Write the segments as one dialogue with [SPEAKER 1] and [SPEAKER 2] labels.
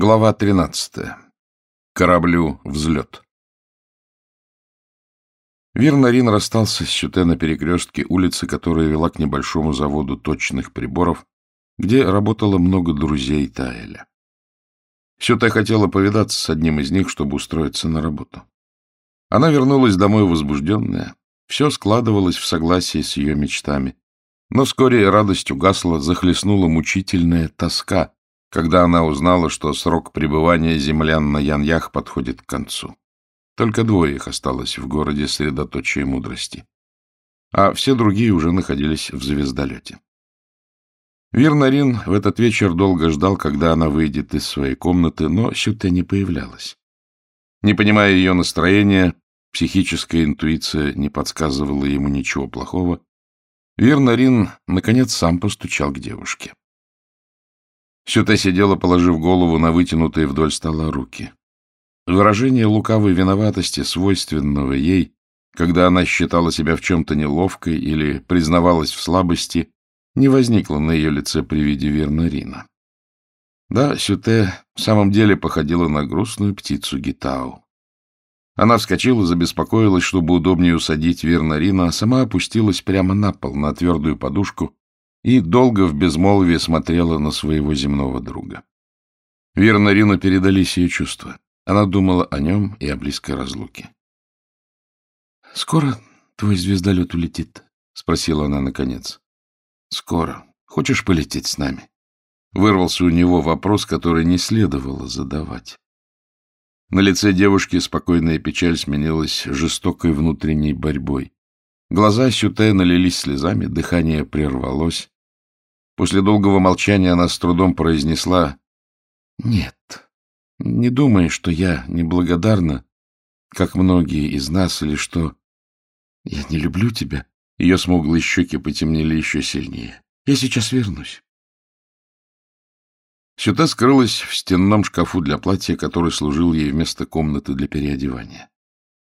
[SPEAKER 1] Глава 13. Кораблю взлет. Вирнарин расстался с Сюте на перекрестке улицы, которая вела к небольшому заводу точных приборов, где работало много друзей Таэля. Сюте хотела повидаться с одним из них, чтобы устроиться на работу. Она вернулась домой возбужденная. Все складывалось в согласии с ее мечтами. Но вскоре радость угасла, захлестнула мучительная тоска — когда она узнала, что срок пребывания землян на Яньях подходит к концу. Только двое их осталось в городе средоточия мудрости, а все другие уже находились в звездолете. Вирнарин в этот вечер долго ждал, когда она выйдет из своей комнаты, но Сюте не появлялась. Не понимая ее настроения, психическая интуиция не подсказывала ему ничего плохого, Вирнарин, наконец, сам постучал к девушке. Сюта сидела, положив голову на вытянутые вдоль стола руки. Выражение лукавой виноватости, свойственного ей, когда она считала себя в чем-то неловкой или признавалась в слабости, не возникло на ее лице при виде Вернарина. Да, Сюте в самом деле походила на грустную птицу Гитау. Она вскочила, забеспокоилась, чтобы удобнее усадить Вернарина, а сама опустилась прямо на пол, на твердую подушку, и долго в безмолвии смотрела на своего земного друга. Верно, Рину передались ее чувства. Она думала о нем и о близкой разлуке. — Скоро твой звездолет улетит? — спросила она наконец. — Скоро. Хочешь полететь с нами? Вырвался у него вопрос, который не следовало задавать. На лице девушки спокойная печаль сменилась жестокой внутренней борьбой. Глаза Сюте налились слезами, дыхание прервалось. После долгого молчания она с трудом произнесла «Нет, не думай, что я неблагодарна, как многие из нас, или что я не люблю тебя». Ее смуглые щеки потемнели еще сильнее. «Я сейчас вернусь». Сюта скрылась в стенном шкафу для платья, который служил ей вместо комнаты для переодевания.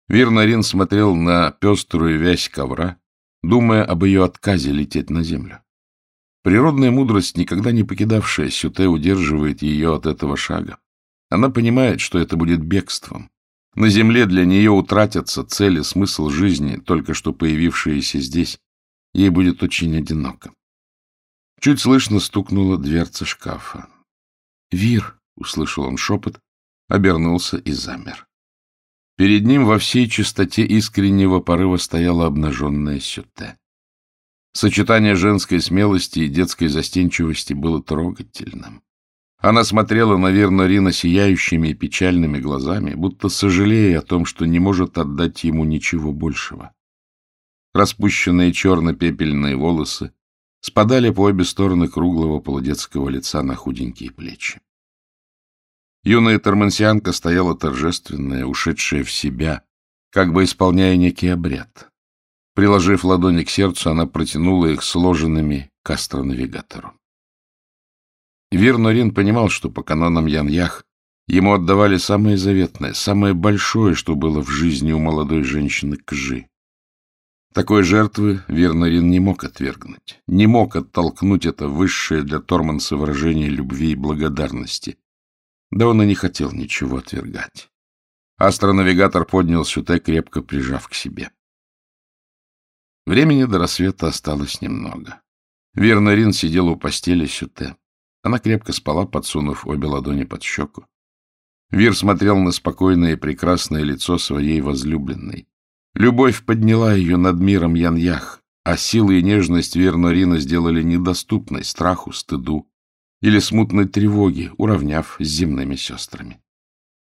[SPEAKER 1] Вирнарин смотрел на пеструю вязь ковра, думая об ее отказе лететь на землю. Природная мудрость, никогда не покидавшая Сюте, удерживает ее от этого шага. Она понимает, что это будет бегством. На земле для нее утратятся цели, смысл жизни, только что появившиеся здесь. Ей будет очень одиноко. Чуть слышно стукнула дверца шкафа. «Вир!» — услышал он шепот, обернулся и замер. Перед ним во всей чистоте искреннего порыва стояла обнаженная Сюте. Сочетание женской смелости и детской застенчивости было трогательным. Она смотрела на Вернорина сияющими и печальными глазами, будто сожалея о том, что не может отдать ему ничего большего. Распущенные черно-пепельные волосы спадали по обе стороны круглого полудетского лица на худенькие плечи. Юная тормансианка стояла торжественная, ушедшая в себя, как бы исполняя некий обряд. Приложив ладони к сердцу, она протянула их сложенными к астронавигатору. Вирнорин понимал, что по канонам Ян-Ях ему отдавали самое заветное, самое большое, что было в жизни у молодой женщины Кжи. Такой жертвы Вернарин не мог отвергнуть, не мог оттолкнуть это высшее для Торманса выражение любви и благодарности, да он и не хотел ничего отвергать. Астронавигатор поднял Сюте, крепко прижав к себе. Времени до рассвета осталось немного. Верна Рин сидела у постели Сюте. Она крепко спала, подсунув обе ладони под щеку. Вир смотрел на спокойное и прекрасное лицо своей возлюбленной. Любовь подняла ее над миром Ян-Ях, а силы и нежность Вернорина сделали недоступной страху, стыду, или смутной тревоги, уравняв с земными сестрами.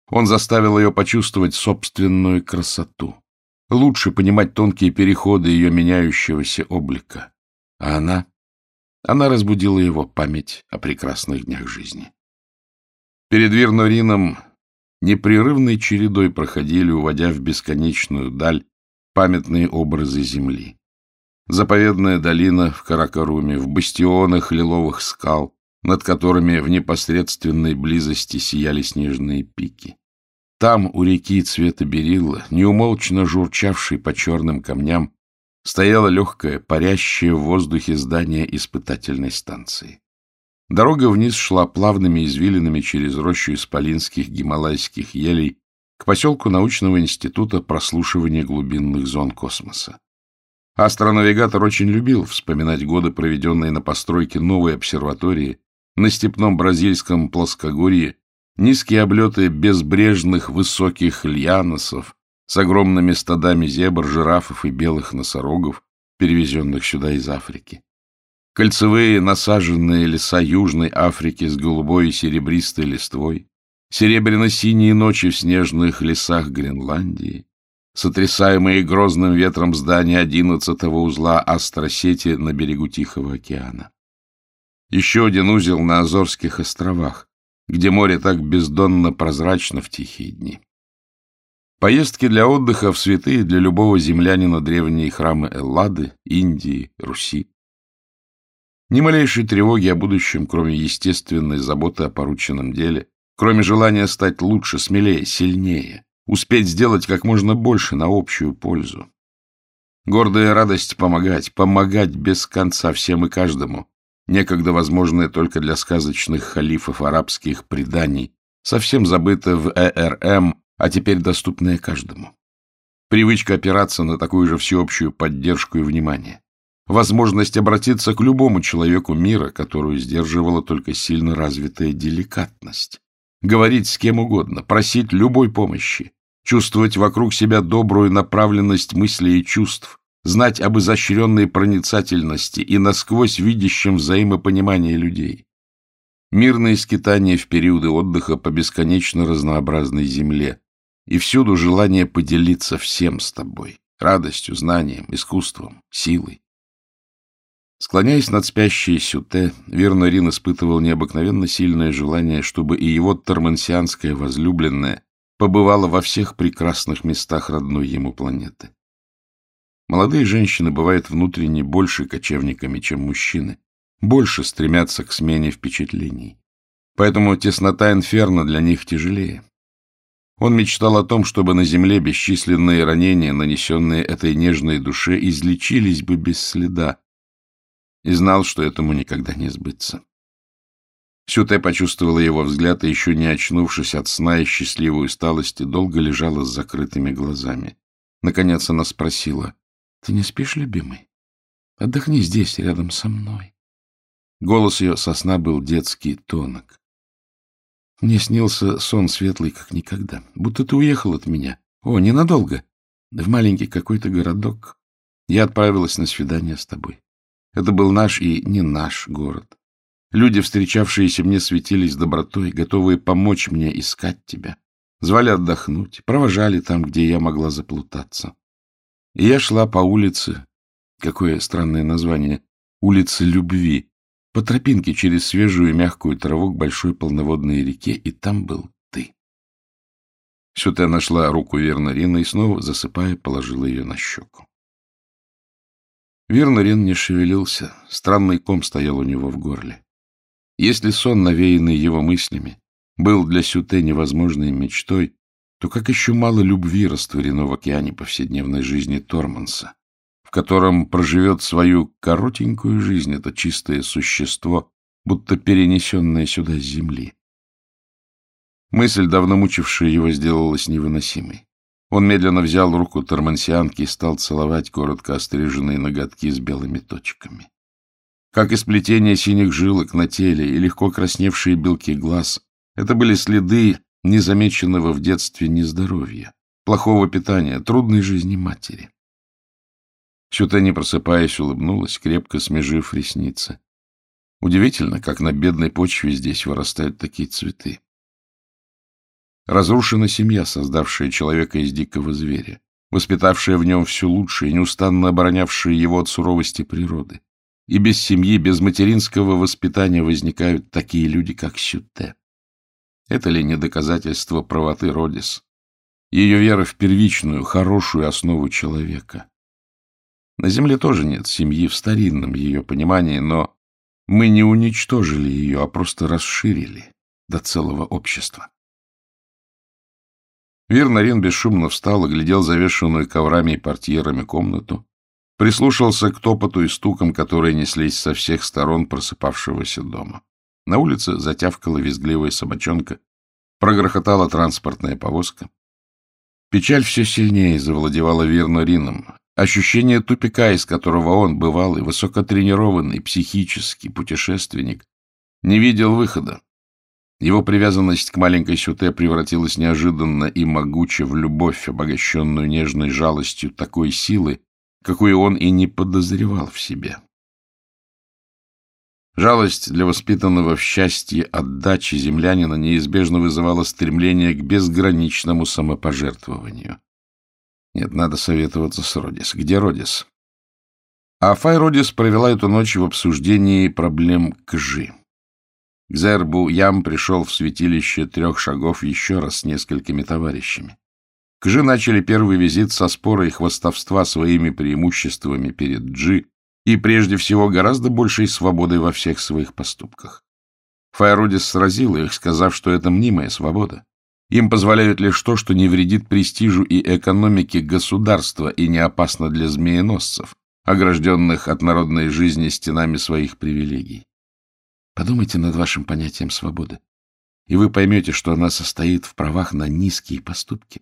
[SPEAKER 1] Он заставил ее почувствовать собственную красоту, лучше понимать тонкие переходы ее меняющегося облика. А она? Она разбудила его память о прекрасных днях жизни. Перед Вернорином непрерывной чередой проходили, уводя в бесконечную даль, памятные образы земли. Заповедная долина в Каракаруме, в бастионах лиловых скал, над которыми в непосредственной близости сияли снежные пики. Там, у реки цвета берилла, неумолчно журчавшей по черным камням, стояло легкое, парящее в воздухе здание испытательной станции. Дорога вниз шла плавными извилинами через рощу исполинских гималайских елей к поселку научного института прослушивания глубинных зон космоса. Астронавигатор очень любил вспоминать годы, проведенные на постройке новой обсерватории на степном бразильском плоскогорье, низкие облеты безбрежных высоких льяносов с огромными стадами зебр, жирафов и белых носорогов, перевезенных сюда из Африки. Кольцевые насаженные леса Южной Африки с голубой и серебристой листвой, серебряно-синие ночи в снежных лесах Гренландии, сотрясаемые грозным ветром здания одиннадцатого узла астросети на берегу Тихого океана. Еще один узел на Азорских островах, где море так бездонно прозрачно в тихие дни. Поездки для отдыха в святые для любого землянина древние храмы Эллады, Индии, Руси. Ни малейшей тревоги о будущем, кроме естественной заботы о порученном деле, кроме желания стать лучше, смелее, сильнее, успеть сделать как можно больше на общую пользу. Гордая радость помогать, помогать без конца всем и каждому, некогда возможное только для сказочных халифов арабских преданий, совсем забытое в ЭРМ, а теперь доступное каждому. Привычка опираться на такую же всеобщую поддержку и внимание. Возможность обратиться к любому человеку мира, которую сдерживала только сильно развитая деликатность говорить с кем угодно, просить любой помощи, чувствовать вокруг себя добрую направленность мыслей и чувств, знать об изощренной проницательности и насквозь видящем взаимопонимании людей. Мирные скитания в периоды отдыха по бесконечно разнообразной земле и всюду желание поделиться всем с тобой, радостью, знанием, искусством, силой. Склоняясь над спящей Сюте, верно Рин испытывал необыкновенно сильное желание, чтобы и его тормансианская возлюбленная побывала во всех прекрасных местах родной ему планеты. Молодые женщины бывают внутренне больше кочевниками, чем мужчины, больше стремятся к смене впечатлений. Поэтому теснота инферно для них тяжелее. Он мечтал о том, чтобы на земле бесчисленные ранения, нанесенные этой нежной душе, излечились бы без следа, и знал, что этому никогда не сбыться. Сюте почувствовала его взгляд и, еще не очнувшись от сна и счастливой усталости, долго лежала с закрытыми глазами. Наконец она спросила, — Ты не спишь, любимый? Отдохни здесь, рядом со мной. Голос ее со сна был детский, тонок. Мне снился сон светлый, как никогда. Будто ты уехал от меня. О, ненадолго. В маленький какой-то городок. Я отправилась на свидание с тобой. Это был наш и не наш город. Люди, встречавшиеся мне, светились добротой, готовые помочь мне искать тебя. Звали отдохнуть, провожали там, где я могла заплутаться. И я шла по улице, какое странное название, улице любви, по тропинке через свежую мягкую траву к большой полноводной реке, и там был ты. Сюта нашла руку Вернарина и снова, засыпая, положила ее на щеку. Вернарин не шевелился, странный ком стоял у него в горле. Если сон, навеянный его мыслями, был для Сюте невозможной мечтой, то как еще мало любви растворено в океане повседневной жизни Торманса, в котором проживет свою коротенькую жизнь это чистое существо, будто перенесенное сюда с земли. Мысль, давно мучившая его, сделалась невыносимой. Он медленно взял руку тормансианки и стал целовать коротко остриженные ноготки с белыми точками. Как и сплетение синих жилок на теле и легко красневшие белки глаз, это были следы незамеченного в детстве нездоровья, плохого питания, трудной жизни матери. Сюта, не просыпаясь, улыбнулась, крепко смежив ресницы. Удивительно, как на бедной почве здесь вырастают такие цветы. Разрушена семья, создавшая человека из дикого зверя, воспитавшая в нем все лучшее, неустанно оборонявшая его от суровости природы. И без семьи, без материнского воспитания возникают такие люди, как Сюте. Это ли не доказательство правоты Родис? Ее вера в первичную, хорошую основу человека. На Земле тоже нет семьи в старинном ее понимании, но мы не уничтожили ее, а просто расширили до целого общества. Вирнарин бесшумно встал, оглядел завешенную коврами и портьерами комнату, прислушался к топоту и стукам, которые неслись со всех сторон просыпавшегося дома. На улице затявкала визгливая собачонка, прогрохотала транспортная повозка. Печаль все сильнее завладевала Вирно Ощущение тупика, из которого он, бывалый, высокотренированный, психический путешественник, не видел выхода. Его привязанность к маленькой Сюте превратилась неожиданно и могуче в любовь, обогащенную нежной жалостью такой силы, какой он и не подозревал в себе. Жалость для воспитанного в счастье отдачи землянина неизбежно вызывала стремление к безграничному самопожертвованию. Нет, надо советоваться с Родис. Где Родис? А Фай Родис провела эту ночь в обсуждении проблем Кжи. К Ям пришел в святилище трех шагов еще раз с несколькими товарищами. Кжи начали первый визит со спора и хвастовства своими преимуществами перед Джи, и, прежде всего, гораздо большей свободой во всех своих поступках. Файродис сразила их, сказав, что это мнимая свобода. Им позволяют лишь то, что не вредит престижу и экономике государства и не опасно для змееносцев, огражденных от народной жизни стенами своих привилегий. Подумайте над вашим понятием свободы, и вы поймете, что она состоит в правах на низкие поступки.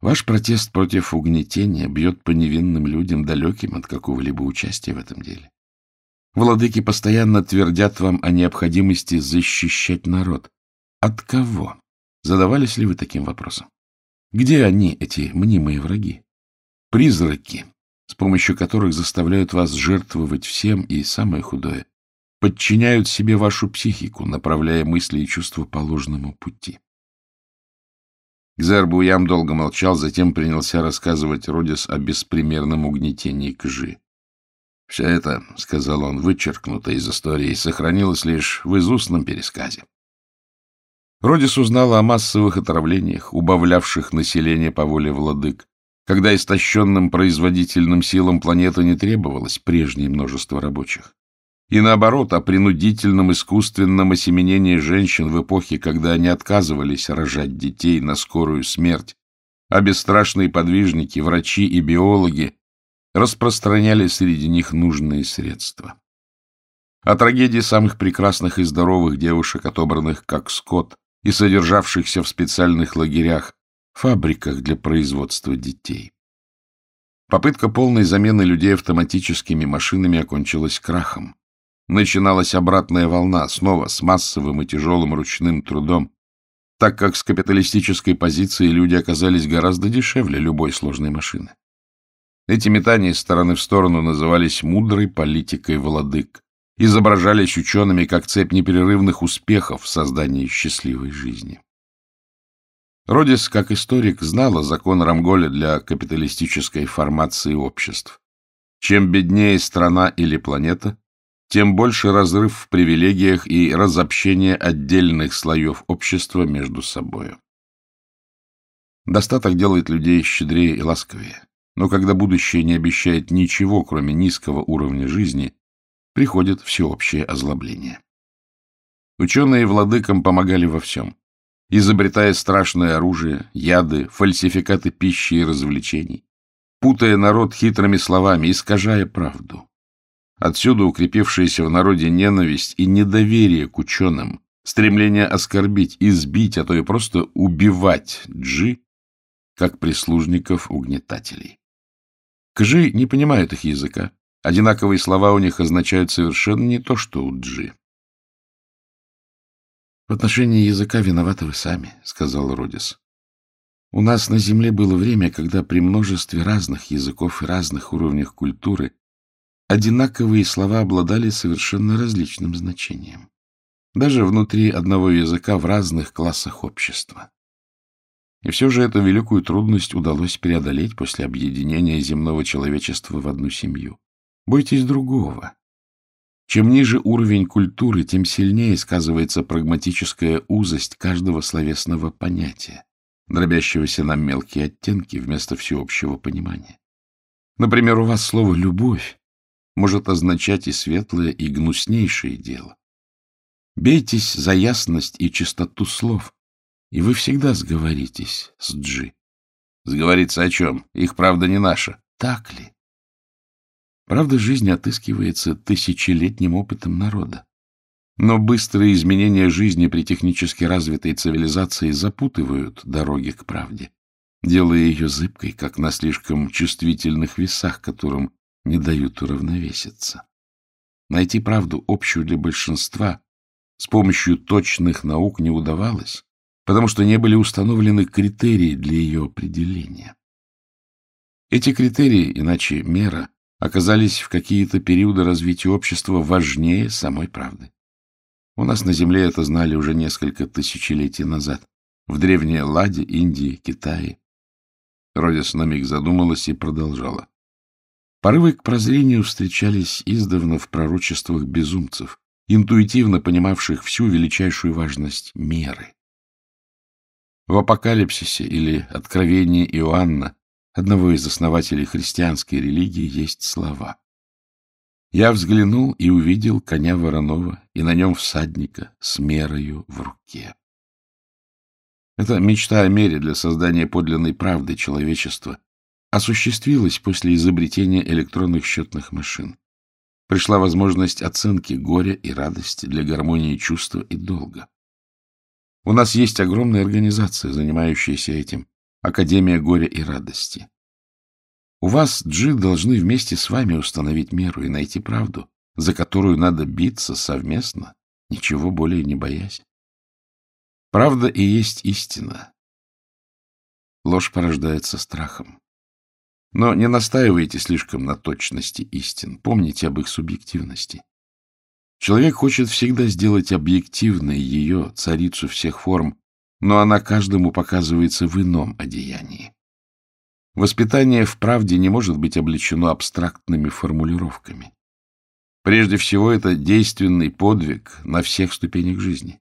[SPEAKER 1] Ваш протест против угнетения бьет по невинным людям, далеким от какого-либо участия в этом деле. Владыки постоянно твердят вам о необходимости защищать народ. От кого? Задавались ли вы таким вопросом? Где они, эти мнимые враги? Призраки, с помощью которых заставляют вас жертвовать всем и, самое худое, подчиняют себе вашу психику, направляя мысли и чувства по ложному пути. Кзербуям долго молчал, затем принялся рассказывать Родис о беспримерном угнетении Кжи. «Все это, — сказал он, — вычеркнуто из истории, сохранилось лишь в изустном пересказе». Родис узнала о массовых отравлениях, убавлявших население по воле владык, когда истощенным производительным силам планеты не требовалось прежнее множество рабочих и наоборот о принудительном искусственном осеменении женщин в эпохе, когда они отказывались рожать детей на скорую смерть, а бесстрашные подвижники, врачи и биологи распространяли среди них нужные средства. О трагедии самых прекрасных и здоровых девушек, отобранных как скот и содержавшихся в специальных лагерях, фабриках для производства детей. Попытка полной замены людей автоматическими машинами окончилась крахом начиналась обратная волна, снова с массовым и тяжелым ручным трудом, так как с капиталистической позиции люди оказались гораздо дешевле любой сложной машины. Эти метания из стороны в сторону назывались мудрой политикой владык, изображались учеными как цепь непрерывных успехов в создании счастливой жизни. Родис, как историк, знала закон Рамголя для капиталистической формации обществ. Чем беднее страна или планета, тем больше разрыв в привилегиях и разобщение отдельных слоев общества между собою. Достаток делает людей щедрее и ласковее, но когда будущее не обещает ничего, кроме низкого уровня жизни, приходит всеобщее озлобление. Ученые владыкам помогали во всем, изобретая страшное оружие, яды, фальсификаты пищи и развлечений, путая народ хитрыми словами, искажая правду. Отсюда укрепившаяся в народе ненависть и недоверие к ученым, стремление оскорбить, избить, а то и просто убивать джи, как прислужников угнетателей. Кжи не понимают их языка. Одинаковые слова у них означают совершенно не то, что у джи. — В отношении языка виноваты вы сами, — сказал Родис. У нас на Земле было время, когда при множестве разных языков и разных уровнях культуры одинаковые слова обладали совершенно различным значением. Даже внутри одного языка в разных классах общества. И все же эту великую трудность удалось преодолеть после объединения земного человечества в одну семью. Бойтесь другого. Чем ниже уровень культуры, тем сильнее сказывается прагматическая узость каждого словесного понятия, дробящегося на мелкие оттенки вместо всеобщего понимания. Например, у вас слово «любовь» может означать и светлое, и гнуснейшее дело. Бейтесь за ясность и чистоту слов, и вы всегда сговоритесь с Джи. Сговориться о чем? Их правда не наша. Так ли? Правда жизни отыскивается тысячелетним опытом народа. Но быстрые изменения жизни при технически развитой цивилизации запутывают дороги к правде, делая ее зыбкой, как на слишком чувствительных весах, которым не дают уравновеситься. Найти правду общую для большинства с помощью точных наук не удавалось, потому что не были установлены критерии для ее определения. Эти критерии, иначе мера, оказались в какие-то периоды развития общества важнее самой правды. У нас на Земле это знали уже несколько тысячелетий назад, в Древней Ладе, Индии, Китае. Родис на миг задумалась и продолжала. Порывы к прозрению встречались издавна в пророчествах безумцев, интуитивно понимавших всю величайшую важность меры. В Апокалипсисе или Откровении Иоанна, одного из основателей христианской религии, есть слова. «Я взглянул и увидел коня вороного, и на нем всадника с мерою в руке». Это мечта о мере для создания подлинной правды человечества осуществилась после изобретения электронных счетных машин. Пришла возможность оценки горя и радости для гармонии чувства и долга. У нас есть огромная организация, занимающаяся этим, Академия горя и радости. У вас, Джи, должны вместе с вами установить меру и найти правду, за которую надо биться совместно, ничего более не боясь. Правда и есть истина. Ложь порождается страхом. Но не настаивайте слишком на точности истин. Помните об их субъективности. Человек хочет всегда сделать объективной ее, царицу всех форм, но она каждому показывается в ином одеянии. Воспитание в правде не может быть облечено абстрактными формулировками. Прежде всего, это действенный подвиг на всех ступенях жизни.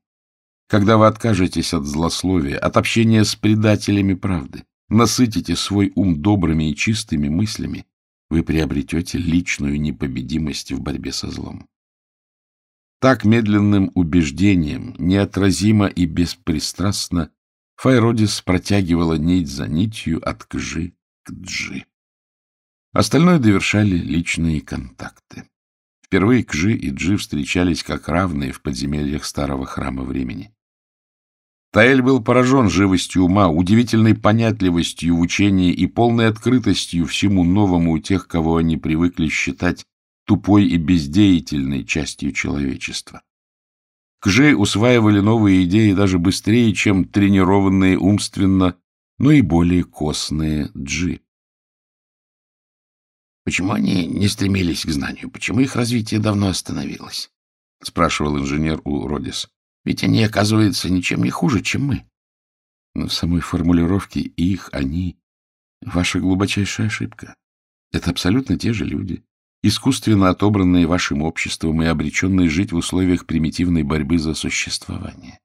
[SPEAKER 1] Когда вы откажетесь от злословия, от общения с предателями правды, насытите свой ум добрыми и чистыми мыслями, вы приобретете личную непобедимость в борьбе со злом. Так медленным убеждением, неотразимо и беспристрастно, Файродис протягивала нить за нитью от кжи к джи. Остальное довершали личные контакты. Впервые кжи и джи встречались как равные в подземельях старого храма времени. Таэль был поражен живостью ума, удивительной понятливостью в учении и полной открытостью всему новому у тех, кого они привыкли считать тупой и бездеятельной частью человечества. Кжи усваивали новые идеи даже быстрее, чем тренированные умственно, но и более костные джи.
[SPEAKER 2] «Почему они не стремились к знанию? Почему их развитие давно остановилось?» — спрашивал инженер у Родис. Ведь они, оказывается, ничем не хуже, чем мы.
[SPEAKER 1] Но в самой формулировке «их», «они» — ваша глубочайшая ошибка. Это абсолютно те же люди, искусственно отобранные вашим обществом и обреченные жить в условиях примитивной борьбы за существование.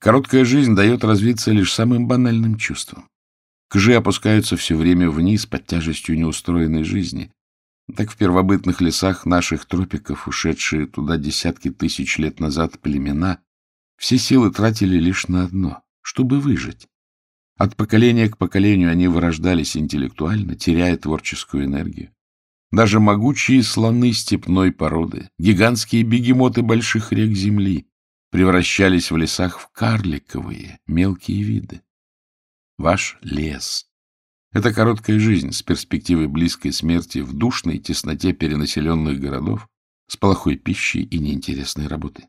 [SPEAKER 1] Короткая жизнь дает развиться лишь самым банальным чувствам. Кжи опускаются все время вниз под тяжестью неустроенной жизни. Так в первобытных лесах наших тропиков, ушедшие туда десятки тысяч лет назад племена, все силы тратили лишь на одно — чтобы выжить. От поколения к поколению они вырождались интеллектуально, теряя творческую энергию. Даже могучие слоны степной породы, гигантские бегемоты больших рек земли превращались в лесах в карликовые, мелкие виды. Ваш лес — это короткая жизнь с перспективой близкой смерти в душной тесноте перенаселенных городов с плохой пищей и неинтересной работой.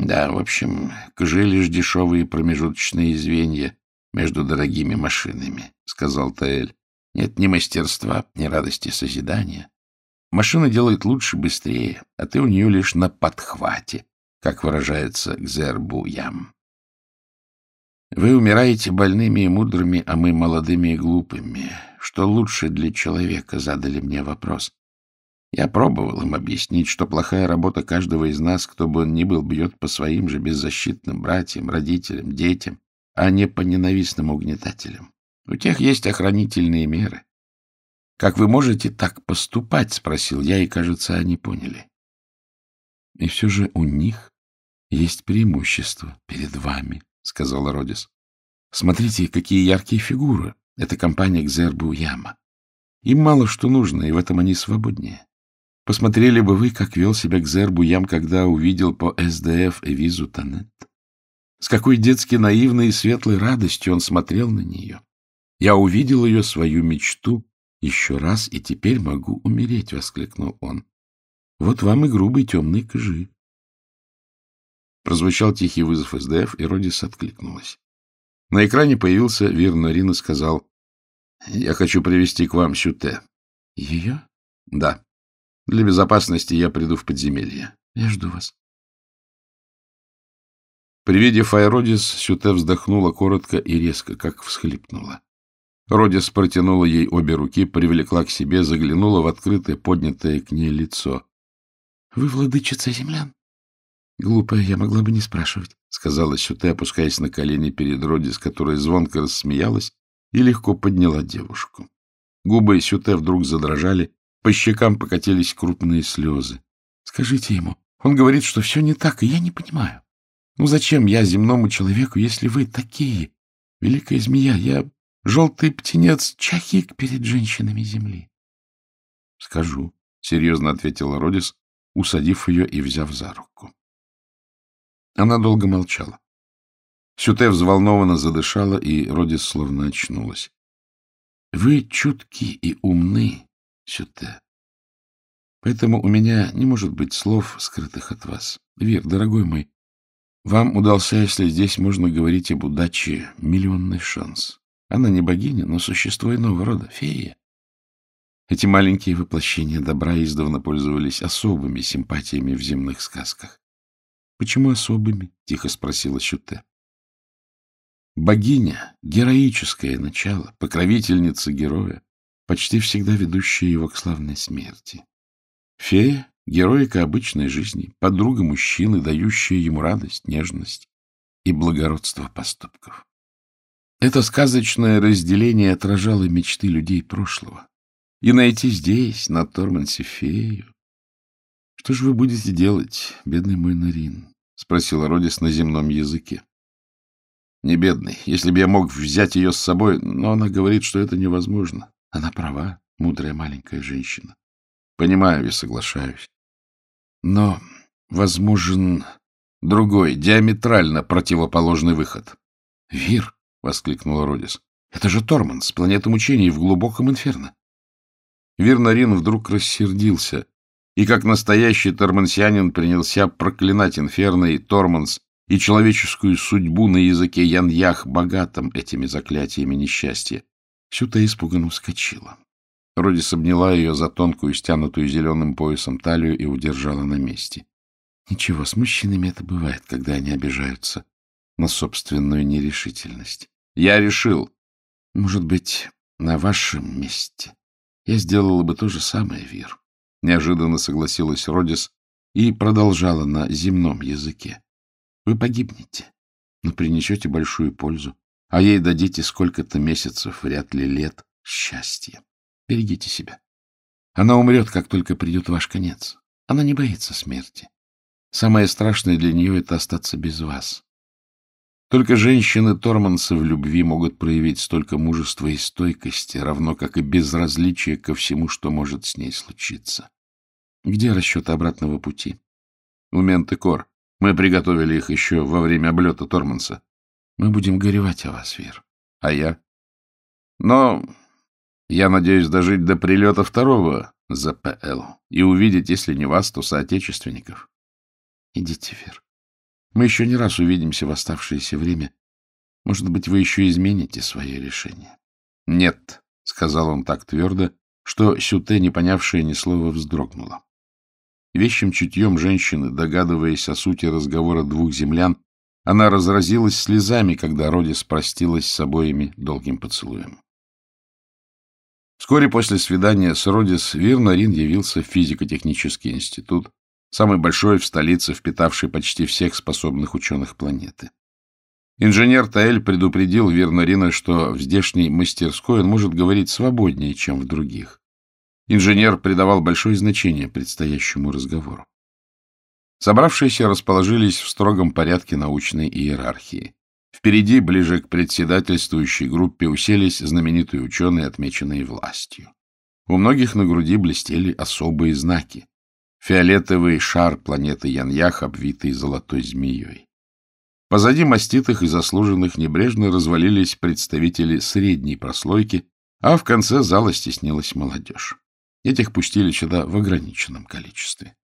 [SPEAKER 2] Да, в общем, кжи лишь дешевые промежуточные звенья между дорогими машинами, — сказал Таэль. Нет ни мастерства, ни радости созидания. Машина делает лучше, быстрее, а ты у нее лишь на подхвате, как выражается Гзербу Ям. Вы умираете больными и мудрыми, а мы молодыми и глупыми. Что лучше для человека, задали мне вопрос. Я пробовал им объяснить, что плохая работа каждого из нас, кто бы он ни был, бьет по своим же беззащитным братьям, родителям, детям, а не по ненавистным угнетателям. У тех есть охранительные меры. «Как вы можете так поступать?» — спросил я, и, кажется, они поняли.
[SPEAKER 1] «И все же у них есть преимущество перед вами», — сказала Родис. «Смотрите, какие яркие фигуры. Это компания Кзербу Яма. Им мало что нужно, и в этом они свободнее. Посмотрели бы вы, как вел себя Кзер Буям, когда увидел по СДФ Эвизу Танет. С какой детски наивной и светлой радостью он смотрел на нее. Я увидел ее свою мечту еще раз, и теперь могу умереть, — воскликнул он. Вот вам и грубый темный кожи. Прозвучал тихий вызов СДФ, и Родис откликнулась. На экране появился Вир Норин и сказал, — Я хочу привести к вам Сюте. — Ее? — Да. Для безопасности я приду в подземелье. Я жду вас. При виде Файродис Сюте вздохнула коротко и резко, как всхлипнула. Родис протянула ей обе руки, привлекла к себе, заглянула в открытое, поднятое к ней лицо. — Вы владычица землян? — Глупая, я могла бы не спрашивать, — сказала Сюте, опускаясь на колени перед Родис, которая звонко рассмеялась и легко подняла девушку. Губы Сюте вдруг задрожали, по щекам покатились крупные слезы. — Скажите ему, он говорит, что все не так, и я не понимаю. Ну зачем я земному человеку, если вы такие? Великая змея, я Желтый птенец чахик перед женщинами земли. — Скажу, — серьезно ответила Родис, усадив ее и взяв за руку. Она долго молчала. Сюте взволнованно задышала, и Родис словно очнулась. — Вы чутки и умны, Сюте. Поэтому у меня не может быть слов, скрытых от вас. Вир, дорогой мой, вам удался, если здесь можно говорить об удаче, миллионный шанс. Она не богиня, но существо иного рода, фея. Эти маленькие воплощения добра издавна пользовались особыми симпатиями в земных сказках. — Почему особыми? — тихо спросила Щуте. Богиня — героическое начало, покровительница героя, почти всегда ведущая его к славной смерти. Фея — героика обычной жизни, подруга мужчины, дающая ему радость, нежность и благородство поступков. Это сказочное разделение отражало мечты людей прошлого. И найти здесь, на Тормансе, фею... — Что же вы будете делать, бедный мой Нарин? — спросила Родис на земном языке. — Не бедный, если бы я мог взять ее с собой, но она говорит, что это невозможно. Она права, мудрая маленькая женщина. Понимаю и соглашаюсь. Но возможен другой, диаметрально противоположный выход. Вир, — воскликнула Родис. — Это же Торман с планеты мучений в глубоком инферно. Вирнарин вдруг рассердился и, как настоящий тормансианин, принялся проклинать инферно и Торманс и человеческую судьбу на языке Яньях, богатым этими заклятиями несчастья. Сюта испуганно вскочила. Родис обняла ее за тонкую, стянутую зеленым поясом талию и удержала на месте. — Ничего, с мужчинами это бывает, когда они обижаются на собственную нерешительность. Я решил. Может быть, на вашем месте я сделала бы то же самое, Вир. Неожиданно согласилась Родис и продолжала на земном языке. Вы погибнете, но принесете большую пользу, а ей дадите сколько-то месяцев, вряд ли лет, счастья. Берегите себя. Она умрет, как только придет ваш конец. Она не боится смерти. Самое страшное для нее — это остаться без вас. Только женщины-торманцы в любви могут проявить столько мужества и стойкости, равно как и безразличие ко всему, что может с ней случиться. Где расчеты обратного пути? У Ментекор. Мы приготовили их еще во время облета Торманса. Мы будем горевать о вас, Вир. А я? Но я надеюсь дожить до прилета второго ЗПЛ и увидеть, если не вас, то соотечественников. Идите, Вир. Мы еще не раз увидимся в оставшееся время. Может быть, вы еще измените свое решение. — Нет, — сказал он так твердо, что Сюте, не понявшая ни слова, вздрогнула. Вещим чутьем женщины, догадываясь о сути разговора двух землян, она разразилась слезами, когда Родис простилась с обоими долгим поцелуем. Вскоре после свидания с Родис Вирнарин явился в физико-технический институт, самый большой в столице, впитавший почти всех способных ученых планеты. Инженер Таэль предупредил Вернарина, что в здешней мастерской он может говорить свободнее, чем в других. Инженер придавал большое значение предстоящему разговору. Собравшиеся расположились в строгом порядке научной иерархии. Впереди, ближе к председательствующей группе, уселись знаменитые ученые, отмеченные властью. У многих на груди блестели особые знаки фиолетовый шар планеты Яньях, обвитый золотой змеей. Позади маститых и заслуженных небрежно развалились представители средней прослойки, а в конце зала стеснилась молодежь. Этих пустили сюда в ограниченном количестве.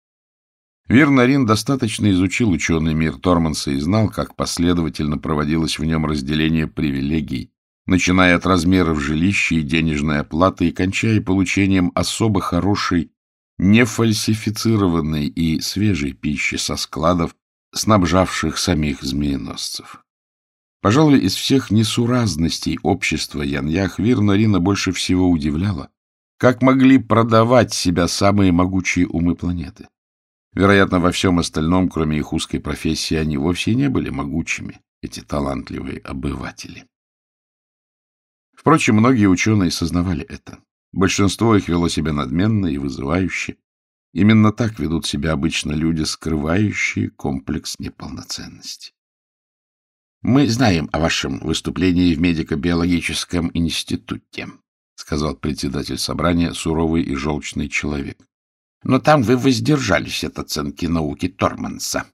[SPEAKER 1] Вирнарин достаточно изучил ученый мир Торманса и знал, как последовательно проводилось в нем разделение привилегий, начиная от размеров жилища и денежной оплаты и кончая получением особо хорошей, нефальсифицированной и свежей пищи со складов, снабжавших самих змееносцев. Пожалуй, из всех несуразностей общества Яньях Вирнарина больше всего удивляла, как могли продавать себя самые могучие умы планеты. Вероятно, во всем остальном, кроме их узкой профессии, они вовсе не были могучими, эти талантливые обыватели. Впрочем, многие ученые сознавали это. Большинство их вело себя надменно и вызывающе. Именно так ведут себя обычно люди, скрывающие комплекс неполноценности. «Мы знаем о вашем выступлении в медико-биологическом институте», сказал председатель собрания, суровый и желчный человек. Но там вы воздержались от оценки науки Торманса.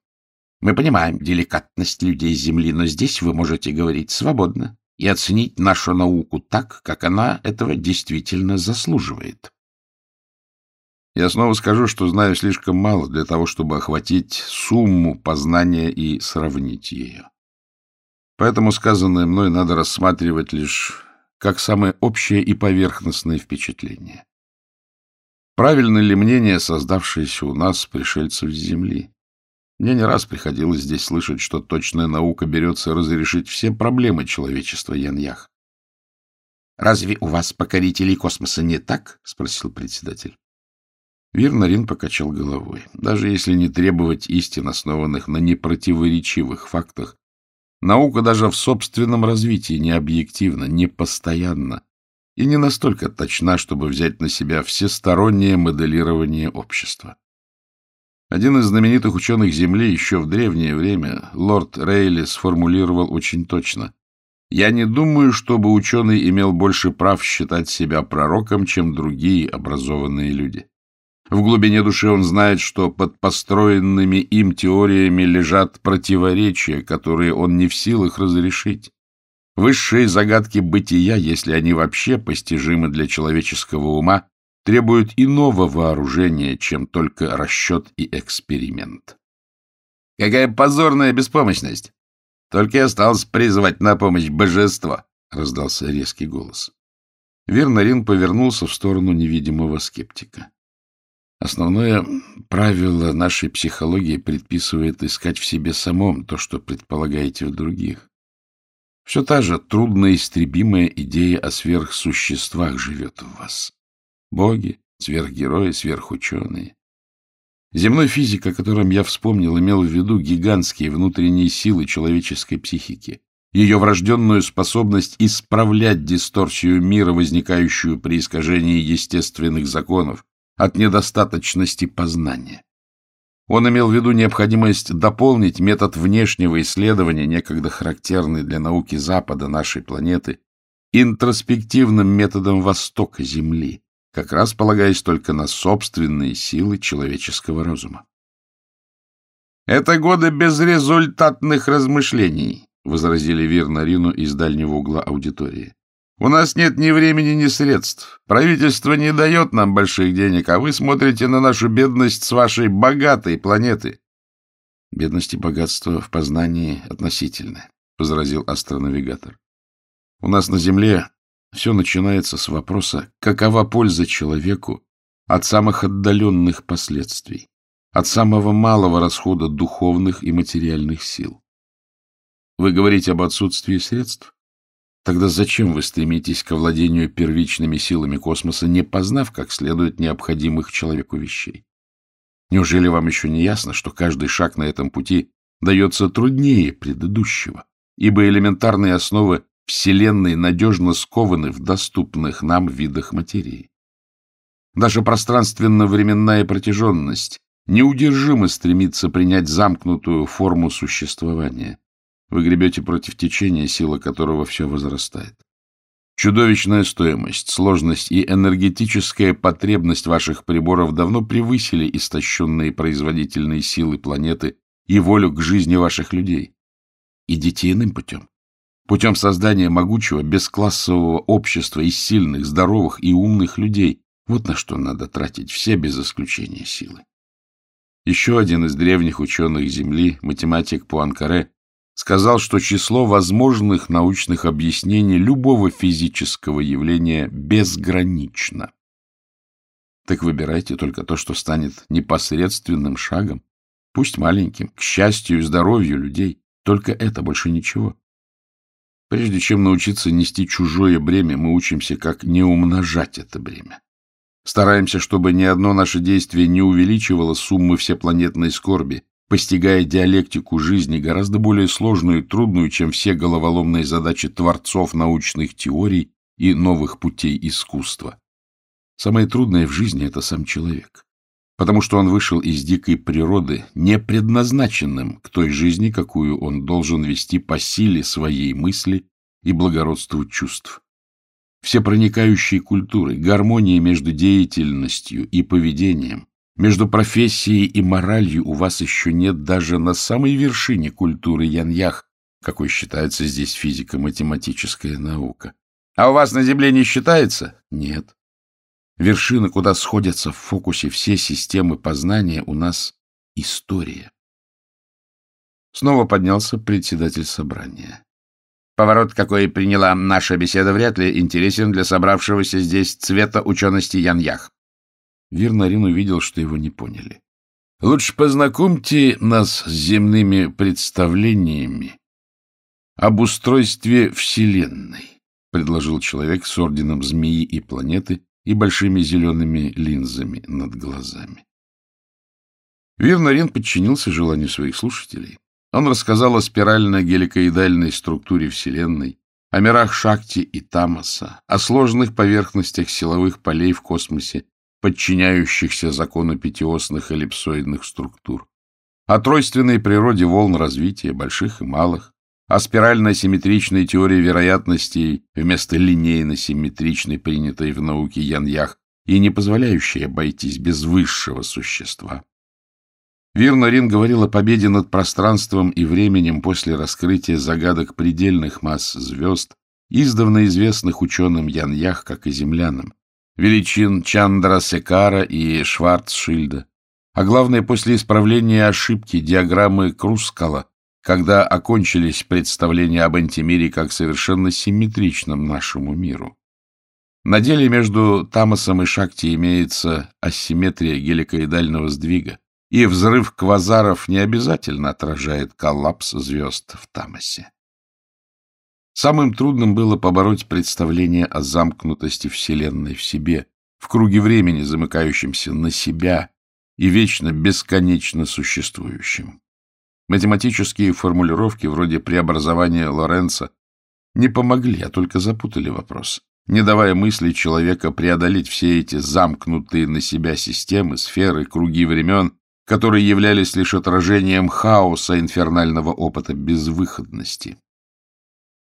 [SPEAKER 1] Мы понимаем деликатность людей Земли, но здесь вы можете говорить свободно и оценить нашу науку так, как она этого действительно заслуживает. Я снова скажу, что знаю слишком мало для того, чтобы охватить сумму познания и сравнить ее. Поэтому сказанное мной надо рассматривать лишь как самое общее и поверхностное впечатление. Правильно ли мнение, создавшееся у нас, пришельцев с Земли? Мне не раз приходилось здесь слышать, что точная наука берется разрешить все проблемы человечества Яньях.
[SPEAKER 2] — Разве у вас, покорителей космоса, не так? — спросил председатель.
[SPEAKER 1] Вирнарин покачал головой. Даже если не требовать истин, основанных на непротиворечивых фактах, наука даже в собственном развитии не объективна, не постоянна, и не настолько точна, чтобы взять на себя всестороннее моделирование общества. Один из знаменитых ученых Земли еще в древнее время, лорд Рейли, сформулировал очень точно. «Я не думаю, чтобы ученый имел больше прав считать себя пророком, чем другие образованные люди. В глубине души он знает, что под построенными им теориями лежат противоречия, которые он не в силах разрешить. Высшие загадки бытия, если они вообще постижимы для человеческого ума, требуют иного вооружения, чем только расчет и эксперимент.
[SPEAKER 2] Какая позорная беспомощность! Только и осталось призвать на помощь божество, — раздался резкий голос.
[SPEAKER 1] Вернарин повернулся в сторону невидимого скептика. Основное правило нашей психологии предписывает искать в себе самом то, что предполагаете в других. Все та же трудноистребимая идея о сверхсуществах живет в вас. Боги, сверхгерои, сверхученые. Земной физик, о котором я вспомнил, имел в виду гигантские внутренние силы человеческой психики, ее врожденную способность исправлять дисторсию мира, возникающую при искажении естественных законов, от недостаточности познания. Он имел в виду необходимость дополнить метод внешнего исследования, некогда характерный для науки Запада нашей планеты, интроспективным методом Востока Земли, как раз полагаясь только на собственные силы человеческого разума.
[SPEAKER 2] «Это годы безрезультатных размышлений», — возразили Вирнарину из дальнего угла аудитории. У нас нет ни времени, ни средств. Правительство не дает нам больших денег, а вы смотрите на нашу бедность с вашей богатой планеты.
[SPEAKER 1] — Бедность и богатство в познании относительны, — возразил астронавигатор. — У нас на Земле все начинается с вопроса, какова польза человеку от самых отдаленных последствий, от самого малого расхода духовных и материальных сил. Вы говорите об отсутствии средств? Тогда зачем вы стремитесь к овладению первичными силами космоса, не познав как следует необходимых человеку вещей? Неужели вам еще не ясно, что каждый шаг на этом пути дается труднее предыдущего, ибо элементарные основы Вселенной надежно скованы в доступных нам видах материи? Даже пространственно-временная протяженность неудержимо стремится принять замкнутую форму существования, вы гребете против течения, сила которого все возрастает. Чудовищная стоимость, сложность и энергетическая потребность ваших приборов давно превысили истощенные производительные силы планеты и волю к жизни ваших людей. Идите иным путем. Путем создания могучего, бесклассового общества из сильных, здоровых и умных людей. Вот на что надо тратить все без исключения силы. Еще один из древних ученых Земли, математик Пуанкаре, сказал, что число возможных научных объяснений любого физического явления безгранично. Так выбирайте только то, что станет непосредственным шагом, пусть маленьким, к счастью и здоровью людей. Только это, больше ничего. Прежде чем научиться нести чужое бремя, мы учимся, как не умножать это бремя. Стараемся, чтобы ни одно наше действие не увеличивало суммы всепланетной скорби, постигая диалектику жизни, гораздо более сложную и трудную, чем все головоломные задачи творцов научных теорий и новых путей искусства. Самое трудное в жизни — это сам человек, потому что он вышел из дикой природы, не предназначенным к той жизни, какую он должен вести по силе своей мысли и благородству чувств. Все проникающие культуры, гармония между деятельностью и поведением, между профессией и моралью у вас еще нет даже на самой вершине культуры яньях, какой считается здесь физико-математическая наука. А у вас на Земле не считается? Нет. Вершина, куда сходятся в фокусе все системы познания, у нас история. Снова поднялся председатель собрания. Поворот, какой приняла наша беседа, вряд ли интересен для собравшегося здесь цвета учености Яньях. Вирнарин увидел, что его не поняли. — Лучше познакомьте нас с земными представлениями об устройстве Вселенной, — предложил человек с орденом змеи и планеты и большими зелеными линзами над глазами. Вирнарин подчинился желанию своих слушателей. Он рассказал о спирально-геликоидальной структуре Вселенной, о мирах Шакти и Тамаса, о сложных поверхностях силовых полей в космосе подчиняющихся закону пятиосных эллипсоидных структур, о тройственной природе волн развития, больших и малых, о спирально-симметричной теории вероятностей вместо линейно-симметричной, принятой в науке Яньях, и не позволяющей обойтись без высшего существа. Вирнарин говорил о победе над пространством и временем после раскрытия загадок предельных масс звезд, издавна известных ученым Яньях, как и землянам, величин Чандра Секара и Шварцшильда, а главное, после исправления ошибки диаграммы Крускала, когда окончились представления об антимире как совершенно симметричном нашему миру. На деле между Тамосом и Шакти имеется асимметрия геликоидального сдвига, и взрыв квазаров не обязательно отражает коллапс звезд в Тамосе. Самым трудным было побороть представление о замкнутости Вселенной в себе, в круге времени, замыкающемся на себя и вечно бесконечно существующем. Математические формулировки вроде преобразования Лоренца не помогли, а только запутали вопрос, не давая мысли человека преодолеть все эти замкнутые на себя системы, сферы, круги времен, которые являлись лишь отражением хаоса инфернального опыта безвыходности.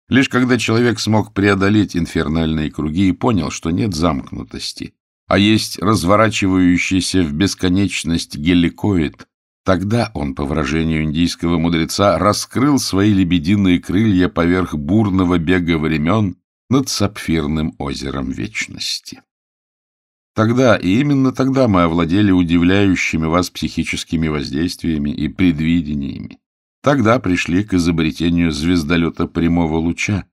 [SPEAKER 1] Лишь когда человек смог преодолеть инфернальные круги и понял, что нет замкнутости, а есть разворачивающийся в бесконечность геликоид, тогда он, по выражению индийского мудреца, раскрыл свои лебединые крылья поверх бурного бега времен над сапфирным озером вечности. Тогда, и именно тогда мы овладели удивляющими вас психическими воздействиями и предвидениями, Тогда пришли к изобретению звездолета прямого луча,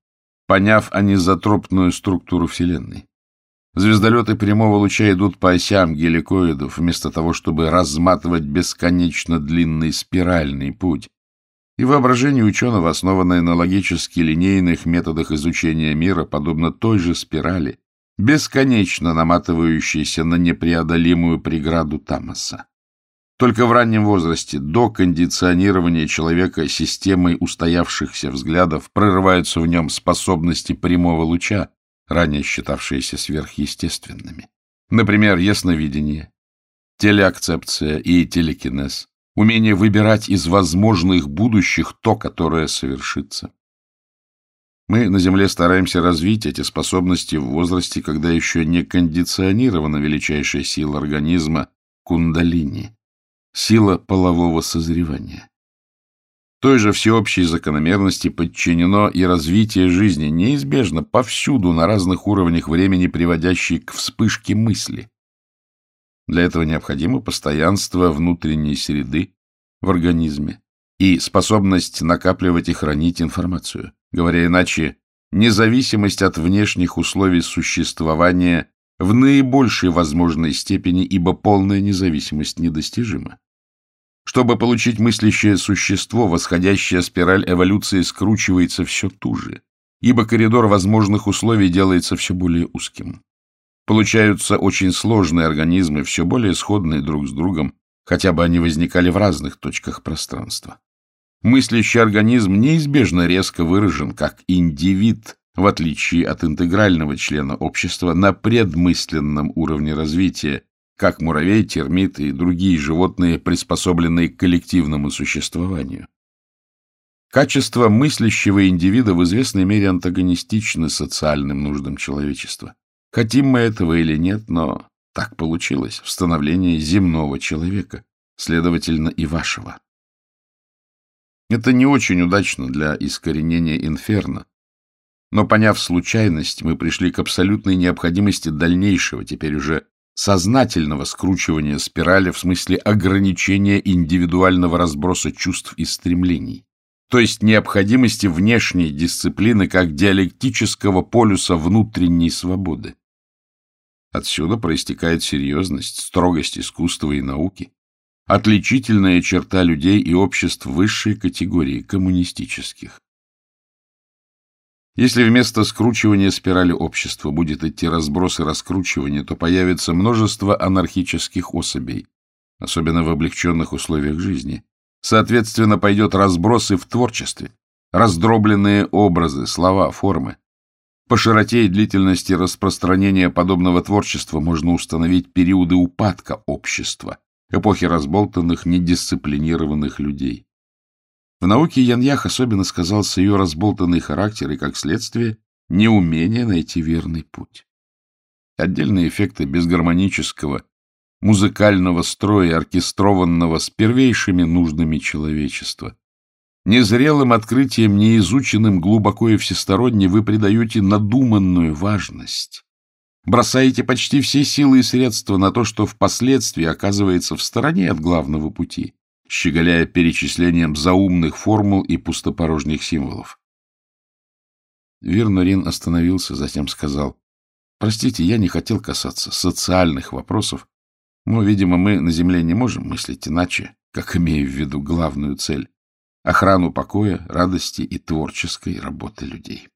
[SPEAKER 1] поняв анизотропную структуру Вселенной. Звездолеты прямого луча идут по осям геликоидов, вместо того, чтобы разматывать бесконечно длинный спиральный путь. И воображение ученого, основанное на логически линейных методах изучения мира, подобно той же спирали, бесконечно наматывающейся на непреодолимую преграду Тамаса. Только в раннем возрасте, до кондиционирования человека системой устоявшихся взглядов, прорываются в нем способности прямого луча, ранее считавшиеся сверхъестественными. Например, ясновидение, телеакцепция и телекинез, умение выбирать из возможных будущих то, которое совершится. Мы на Земле стараемся развить эти способности в возрасте, когда еще не кондиционирована величайшая сила организма — кундалини, сила полового созревания. Той же всеобщей закономерности подчинено и развитие жизни, неизбежно повсюду на разных уровнях времени, приводящей к вспышке мысли. Для этого необходимо постоянство внутренней среды в организме и способность накапливать и хранить информацию. Говоря иначе, независимость от внешних условий существования в наибольшей возможной степени, ибо полная независимость недостижима. Чтобы получить мыслящее существо, восходящая спираль эволюции скручивается все туже, ибо коридор возможных условий делается все более узким. Получаются очень сложные организмы, все более сходные друг с другом, хотя бы они возникали в разных точках пространства. Мыслящий организм неизбежно резко выражен как индивид, в отличие от интегрального члена общества на предмысленном уровне развития, как муравей, термит и другие животные, приспособленные к коллективному существованию. Качество мыслящего индивида в известной мере антагонистичны социальным нуждам человечества. Хотим мы этого или нет, но так получилось в становлении земного человека, следовательно, и вашего. Это не очень удачно для искоренения инферно, но, поняв случайность, мы пришли к абсолютной необходимости дальнейшего, теперь уже сознательного скручивания спирали в смысле ограничения индивидуального разброса чувств и стремлений, то есть необходимости внешней дисциплины как диалектического полюса внутренней свободы. Отсюда проистекает серьезность, строгость искусства и науки, отличительная черта людей и обществ высшей категории, коммунистических. Если вместо скручивания спирали общества будет идти разброс и раскручивание, то появится множество анархических особей, особенно в облегченных условиях жизни. Соответственно, пойдет разброс и в творчестве, раздробленные образы, слова, формы. По широте и длительности распространения подобного творчества можно установить периоды упадка общества, эпохи разболтанных, недисциплинированных людей. В науке Яньях особенно сказался ее разболтанный характер и, как следствие, неумение найти верный путь. Отдельные эффекты безгармонического, музыкального строя, оркестрованного с первейшими нуждами человечества. Незрелым открытием, неизученным глубоко и всесторонне, вы придаете надуманную важность бросаете почти все силы и средства на то, что впоследствии оказывается в стороне от главного пути, щеголяя перечислением заумных формул и пустопорожних символов. Вирнурин остановился, затем сказал, «Простите, я не хотел касаться социальных вопросов, но, видимо, мы на Земле не можем мыслить иначе, как имея в виду главную цель — охрану покоя, радости и творческой работы людей».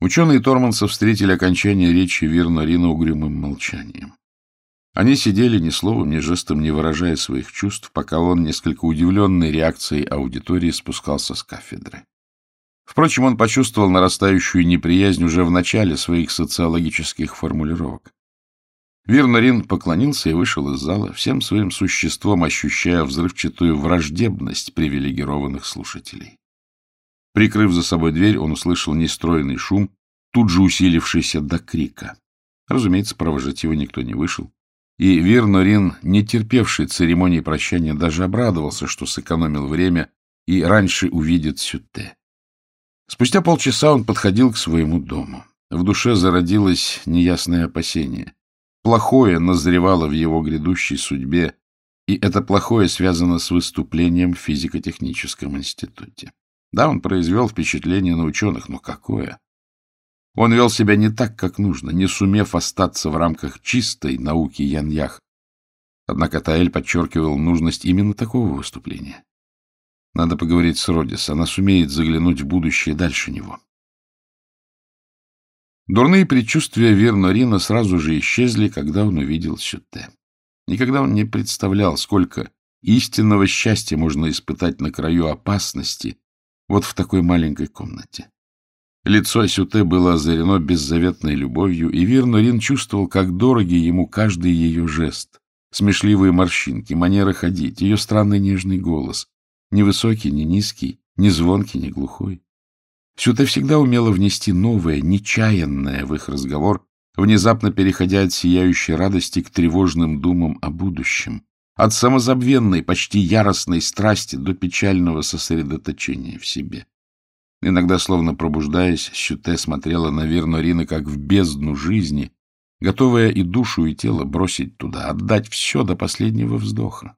[SPEAKER 1] Ученые Торманса встретили окончание речи Вирнарина угрюмым молчанием. Они сидели ни словом, ни жестом, не выражая своих чувств, пока он, несколько удивленной реакцией аудитории, спускался с кафедры. Впрочем, он почувствовал нарастающую неприязнь уже в начале своих социологических формулировок. Вирнарин поклонился и вышел из зала, всем своим существом ощущая взрывчатую враждебность привилегированных слушателей. Прикрыв за собой дверь, он услышал нестройный шум, тут же усилившийся до крика. Разумеется, провожать его никто не вышел. И Вирнорин, не терпевший церемонии прощания, даже обрадовался, что сэкономил время и раньше увидит Сюте. Спустя полчаса он подходил к своему дому. В душе зародилось неясное опасение. Плохое назревало в его грядущей судьбе, и это плохое связано с выступлением в физико-техническом институте. Да, он произвел впечатление на ученых, но какое? Он вел себя не так, как нужно, не сумев остаться в рамках чистой науки Яньях. Однако Таэль подчеркивал нужность именно такого выступления. Надо поговорить с Родис, она сумеет заглянуть в будущее дальше него. Дурные предчувствия Вернорина сразу же исчезли, когда он увидел Сюте. Никогда он не представлял, сколько истинного счастья можно испытать на краю опасности, вот в такой маленькой комнате. Лицо Сюте было озарено беззаветной любовью, и Вирнурин чувствовал, как дороги ему каждый ее жест, смешливые морщинки, манера ходить, ее странный нежный голос, ни высокий, ни низкий, ни звонкий, ни глухой. Сюта всегда умела внести новое, нечаянное в их разговор, внезапно переходя от сияющей радости к тревожным думам о будущем, от самозабвенной, почти яростной страсти до печального сосредоточения в себе. Иногда, словно пробуждаясь, Сюте смотрела на Вернорина как в бездну жизни, готовая и душу, и тело бросить туда, отдать все до последнего вздоха.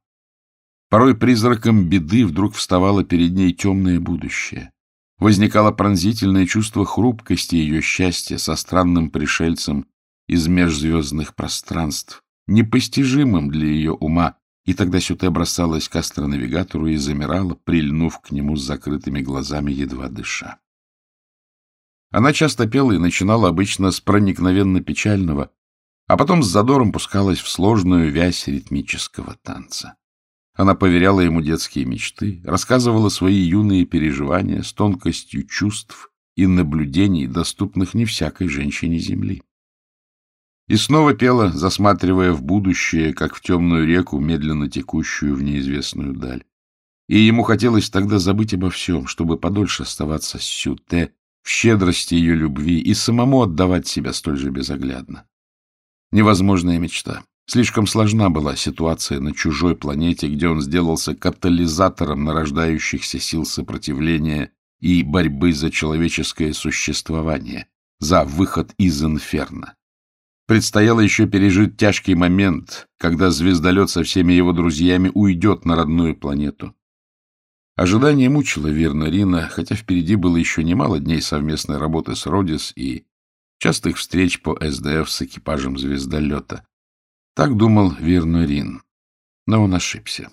[SPEAKER 1] Порой призраком беды вдруг вставало перед ней темное будущее. Возникало пронзительное чувство хрупкости ее счастья со странным пришельцем из межзвездных пространств, непостижимым для ее ума, и тогда Сюте бросалась к астронавигатору и замирала, прильнув к нему с закрытыми глазами, едва дыша. Она часто пела и начинала обычно с проникновенно печального, а потом с задором пускалась в сложную вязь ритмического танца. Она поверяла ему детские мечты, рассказывала свои юные переживания с тонкостью чувств и наблюдений, доступных не всякой женщине Земли. И снова пела, засматривая в будущее, как в темную реку, медленно текущую в неизвестную даль. И ему хотелось тогда забыть обо всем, чтобы подольше оставаться с Сюте, в щедрости ее любви и самому отдавать себя столь же безоглядно. Невозможная мечта. Слишком сложна была ситуация на чужой планете, где он сделался катализатором нарождающихся сил сопротивления и борьбы за человеческое существование, за выход из инферно. Предстояло еще пережить тяжкий момент, когда звездолет со всеми его друзьями уйдет на родную планету. Ожидание мучило верно Рина, хотя впереди было еще немало дней совместной работы с Родис и частых встреч по СДФ с экипажем звездолета. Так думал Верно Рин, но он ошибся.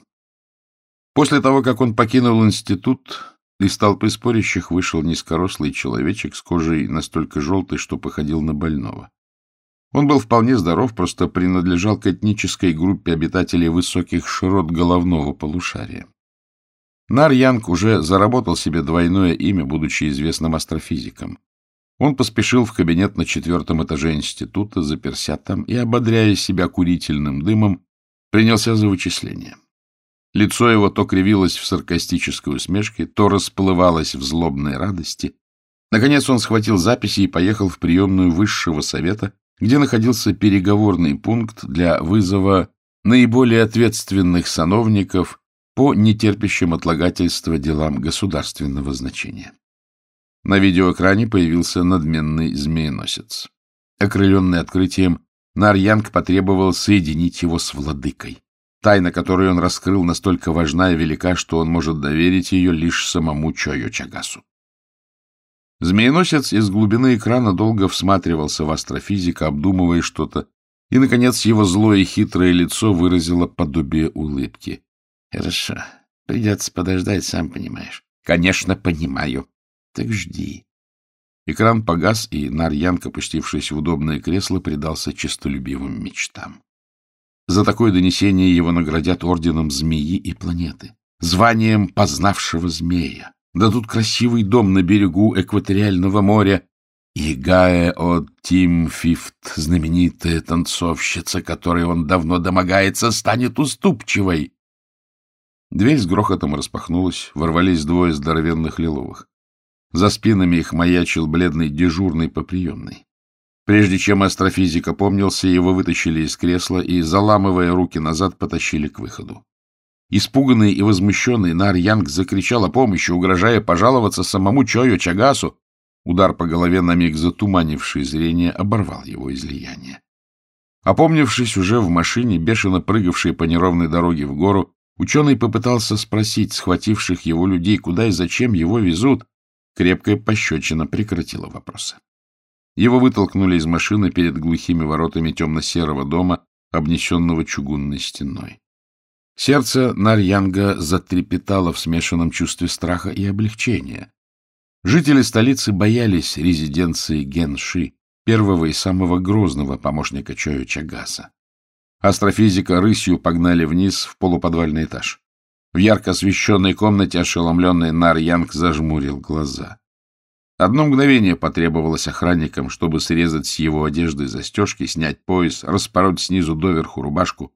[SPEAKER 1] После того, как он покинул институт, из толпы спорящих вышел низкорослый человечек с кожей настолько желтой, что походил на больного. Он был вполне здоров, просто принадлежал к этнической группе обитателей высоких широт головного полушария. Нар Янг уже заработал себе двойное имя, будучи известным астрофизиком. Он поспешил в кабинет на четвертом этаже института, заперся там и, ободряя себя курительным дымом, принялся за вычисления. Лицо его то кривилось в саркастической усмешке, то расплывалось в злобной радости. Наконец он схватил записи и поехал в приемную высшего совета, где находился переговорный пункт для вызова наиболее ответственных сановников по нетерпящим отлагательства делам государственного значения. На видеоэкране появился надменный змееносец. Окрыленный открытием, Нарьянг потребовал соединить его с владыкой. Тайна, которую он раскрыл, настолько важна и велика, что он может доверить ее лишь самому Чойо Чагасу. Змееносец из глубины экрана долго всматривался в астрофизика, обдумывая что-то, и, наконец, его злое и хитрое лицо выразило подобие улыбки. — Хорошо, придется подождать, сам понимаешь. — Конечно, понимаю. — Так жди. Экран погас, и Нарьянк, опустившись в удобное кресло, предался честолюбивым мечтам. За такое донесение его наградят орденом змеи и планеты, званием познавшего змея, дадут красивый дом на берегу экваториального моря, и Гая от Тим знаменитая танцовщица, которой он давно домогается, станет уступчивой. Дверь с грохотом распахнулась, ворвались двое здоровенных лиловых. За спинами их маячил бледный дежурный по приемной. Прежде чем астрофизик опомнился, его вытащили из кресла и, заламывая руки назад, потащили к выходу. Испуганный и возмущенный Нар Янг закричал о помощи, угрожая пожаловаться самому Чою Чагасу. Удар по голове на миг затуманивший зрение оборвал его излияние. Опомнившись уже в машине, бешено прыгавшей по неровной дороге в гору, ученый попытался спросить схвативших его людей, куда и зачем его везут. Крепкая пощечина прекратила вопросы. Его вытолкнули из машины перед глухими воротами темно-серого дома, обнесенного чугунной стеной. Сердце Нарьянга затрепетало в смешанном чувстве страха и облегчения. Жители столицы боялись резиденции Генши, первого и самого грозного помощника Чоя Чагаса. Астрофизика рысью погнали вниз в полуподвальный этаж. В ярко освещенной комнате ошеломленный Нар зажмурил глаза. Одно мгновение потребовалось охранникам, чтобы срезать с его одежды застежки, снять пояс, распороть снизу доверху рубашку,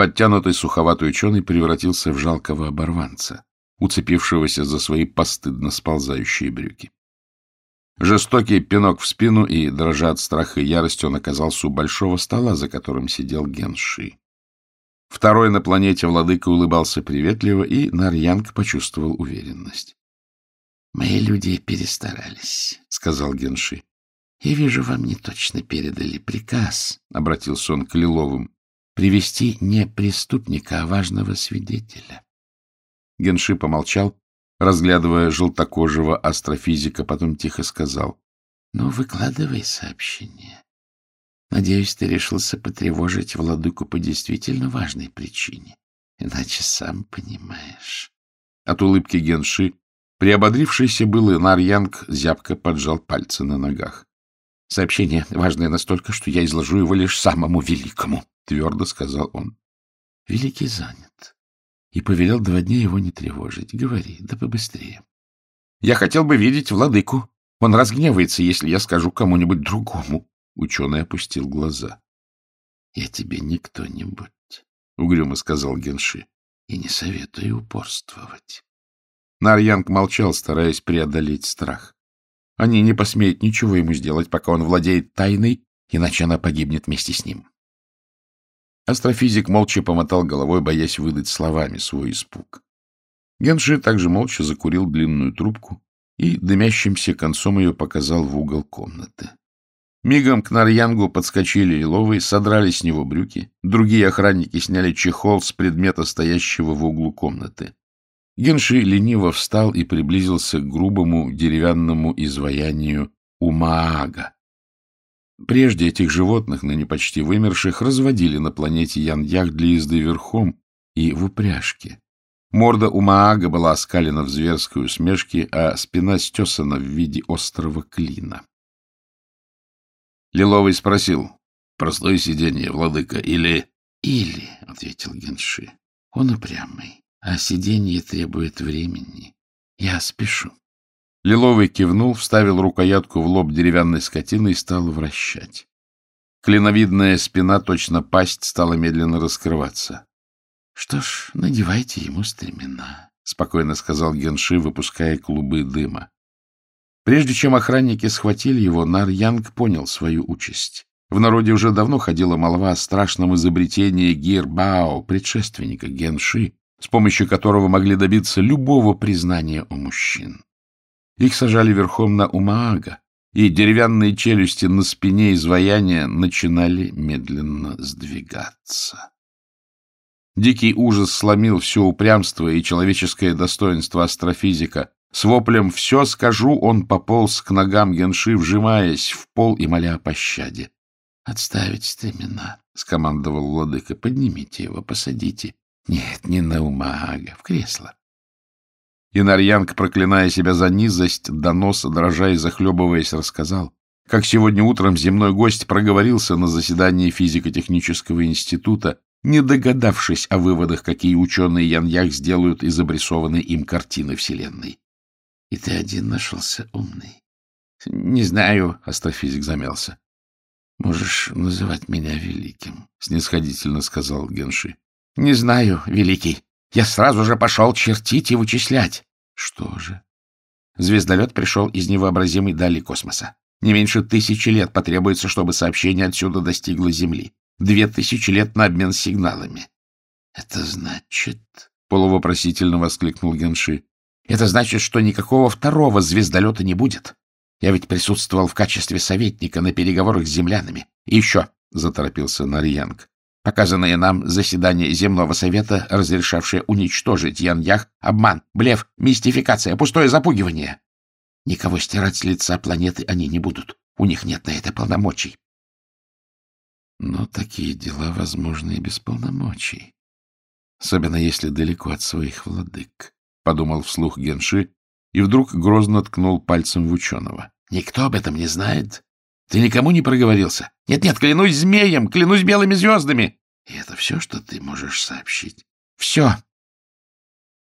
[SPEAKER 1] Подтянутый суховатый ученый превратился в жалкого оборванца, уцепившегося за свои постыдно сползающие брюки. Жестокий пинок в спину и, дрожа от страха и ярости, он оказался у большого стола, за которым сидел Генши. Второй на планете владыка улыбался приветливо, и Нарьянг почувствовал уверенность.
[SPEAKER 2] — Мои люди перестарались, — сказал Генши. — Я вижу, вам не точно передали приказ, — обратился он к Лиловым, — привести не преступника, а важного свидетеля.
[SPEAKER 1] Генши помолчал, разглядывая желтокожего астрофизика, потом тихо сказал.
[SPEAKER 2] — Ну, выкладывай сообщение. Надеюсь, ты решился потревожить владыку по действительно важной причине. Иначе сам понимаешь.
[SPEAKER 1] От улыбки Генши Приободрившийся был Нарьянг зябко поджал пальцы на ногах.
[SPEAKER 2] — Сообщение важное настолько, что я изложу его лишь самому великому, — твердо сказал он. Великий занят и повелел два дня его не тревожить. Говори, да побыстрее. — Я хотел бы видеть владыку. Он разгневается, если я скажу кому-нибудь другому. Ученый опустил глаза. — Я тебе не кто-нибудь, — угрюмо сказал Генши, — и не советую упорствовать.
[SPEAKER 1] Нарьянг молчал, стараясь преодолеть страх. Они не посмеют ничего ему сделать, пока он владеет тайной, иначе она погибнет вместе с ним. Астрофизик молча помотал головой, боясь выдать словами свой испуг. Генши также молча закурил длинную трубку и дымящимся концом ее показал в угол комнаты. Мигом к Нарьянгу подскочили лиловые, содрали с него брюки. Другие охранники сняли чехол с предмета, стоящего в углу комнаты. Генши лениво встал и приблизился к грубому деревянному изваянию Умаага. Прежде этих животных, ныне почти вымерших, разводили на планете Ян-Ях для езды верхом и в упряжке. Морда Умаага была оскалена в зверской усмешке, а спина стесана в виде острого клина. Лиловый спросил, простое сиденье, владыка, или...
[SPEAKER 2] — Или, — ответил Генши, — он упрямый а сиденье требует времени. Я спешу.
[SPEAKER 1] Лиловый кивнул, вставил рукоятку в лоб деревянной скотины и стал вращать. Клиновидная спина, точно пасть, стала медленно раскрываться.
[SPEAKER 2] — Что ж, надевайте ему стремена, —
[SPEAKER 1] спокойно сказал Генши, выпуская клубы дыма. Прежде чем охранники схватили его, Нар Янг понял свою участь. В народе уже давно ходила молва о страшном изобретении Гирбао, предшественника Генши, с помощью которого могли добиться любого признания у мужчин. Их сажали верхом на Умаага, и деревянные челюсти на спине изваяния начинали медленно сдвигаться. Дикий ужас сломил все упрямство и человеческое достоинство астрофизика. С воплем «все скажу» он пополз к ногам Генши, вжимаясь в пол и моля о пощаде.
[SPEAKER 2] — Отставить стремена, — скомандовал владыка. — Поднимите его, посадите. Нет, не на умага, в кресло.
[SPEAKER 1] И проклиная себя за низость, доноса, дрожа и захлебываясь, рассказал, как сегодня утром земной гость проговорился на заседании физико-технического института, не догадавшись о выводах, какие ученые Яньях сделают из обрисованной им картины Вселенной.
[SPEAKER 2] — И ты один нашелся умный?
[SPEAKER 1] — Не знаю, — астрофизик замялся.
[SPEAKER 2] — Можешь называть меня великим, — снисходительно сказал Генши.
[SPEAKER 1] — Не знаю, великий. Я сразу же пошел чертить и вычислять.
[SPEAKER 2] — Что же?
[SPEAKER 1] Звездолет пришел из невообразимой дали космоса. Не меньше тысячи лет потребуется, чтобы сообщение отсюда достигло Земли. Две тысячи лет на обмен сигналами.
[SPEAKER 2] — Это значит...
[SPEAKER 1] — полувопросительно воскликнул Генши. — Это значит, что никакого второго звездолета не будет. Я ведь присутствовал в качестве советника на переговорах с землянами. И еще, — заторопился Нарьянг, Показанное нам заседание Земного Совета, разрешавшее уничтожить Ян-Ях, обман, блеф, мистификация, пустое запугивание. Никого стирать с лица планеты они не будут. У них нет на это полномочий.
[SPEAKER 2] Но такие дела возможны и без полномочий. Особенно если далеко от своих владык, — подумал вслух Генши и вдруг грозно ткнул пальцем в ученого.
[SPEAKER 1] — Никто об этом не знает. Ты никому не проговорился? Нет-нет, клянусь змеем, клянусь белыми звездами.
[SPEAKER 2] И это все, что ты можешь сообщить?
[SPEAKER 1] Все.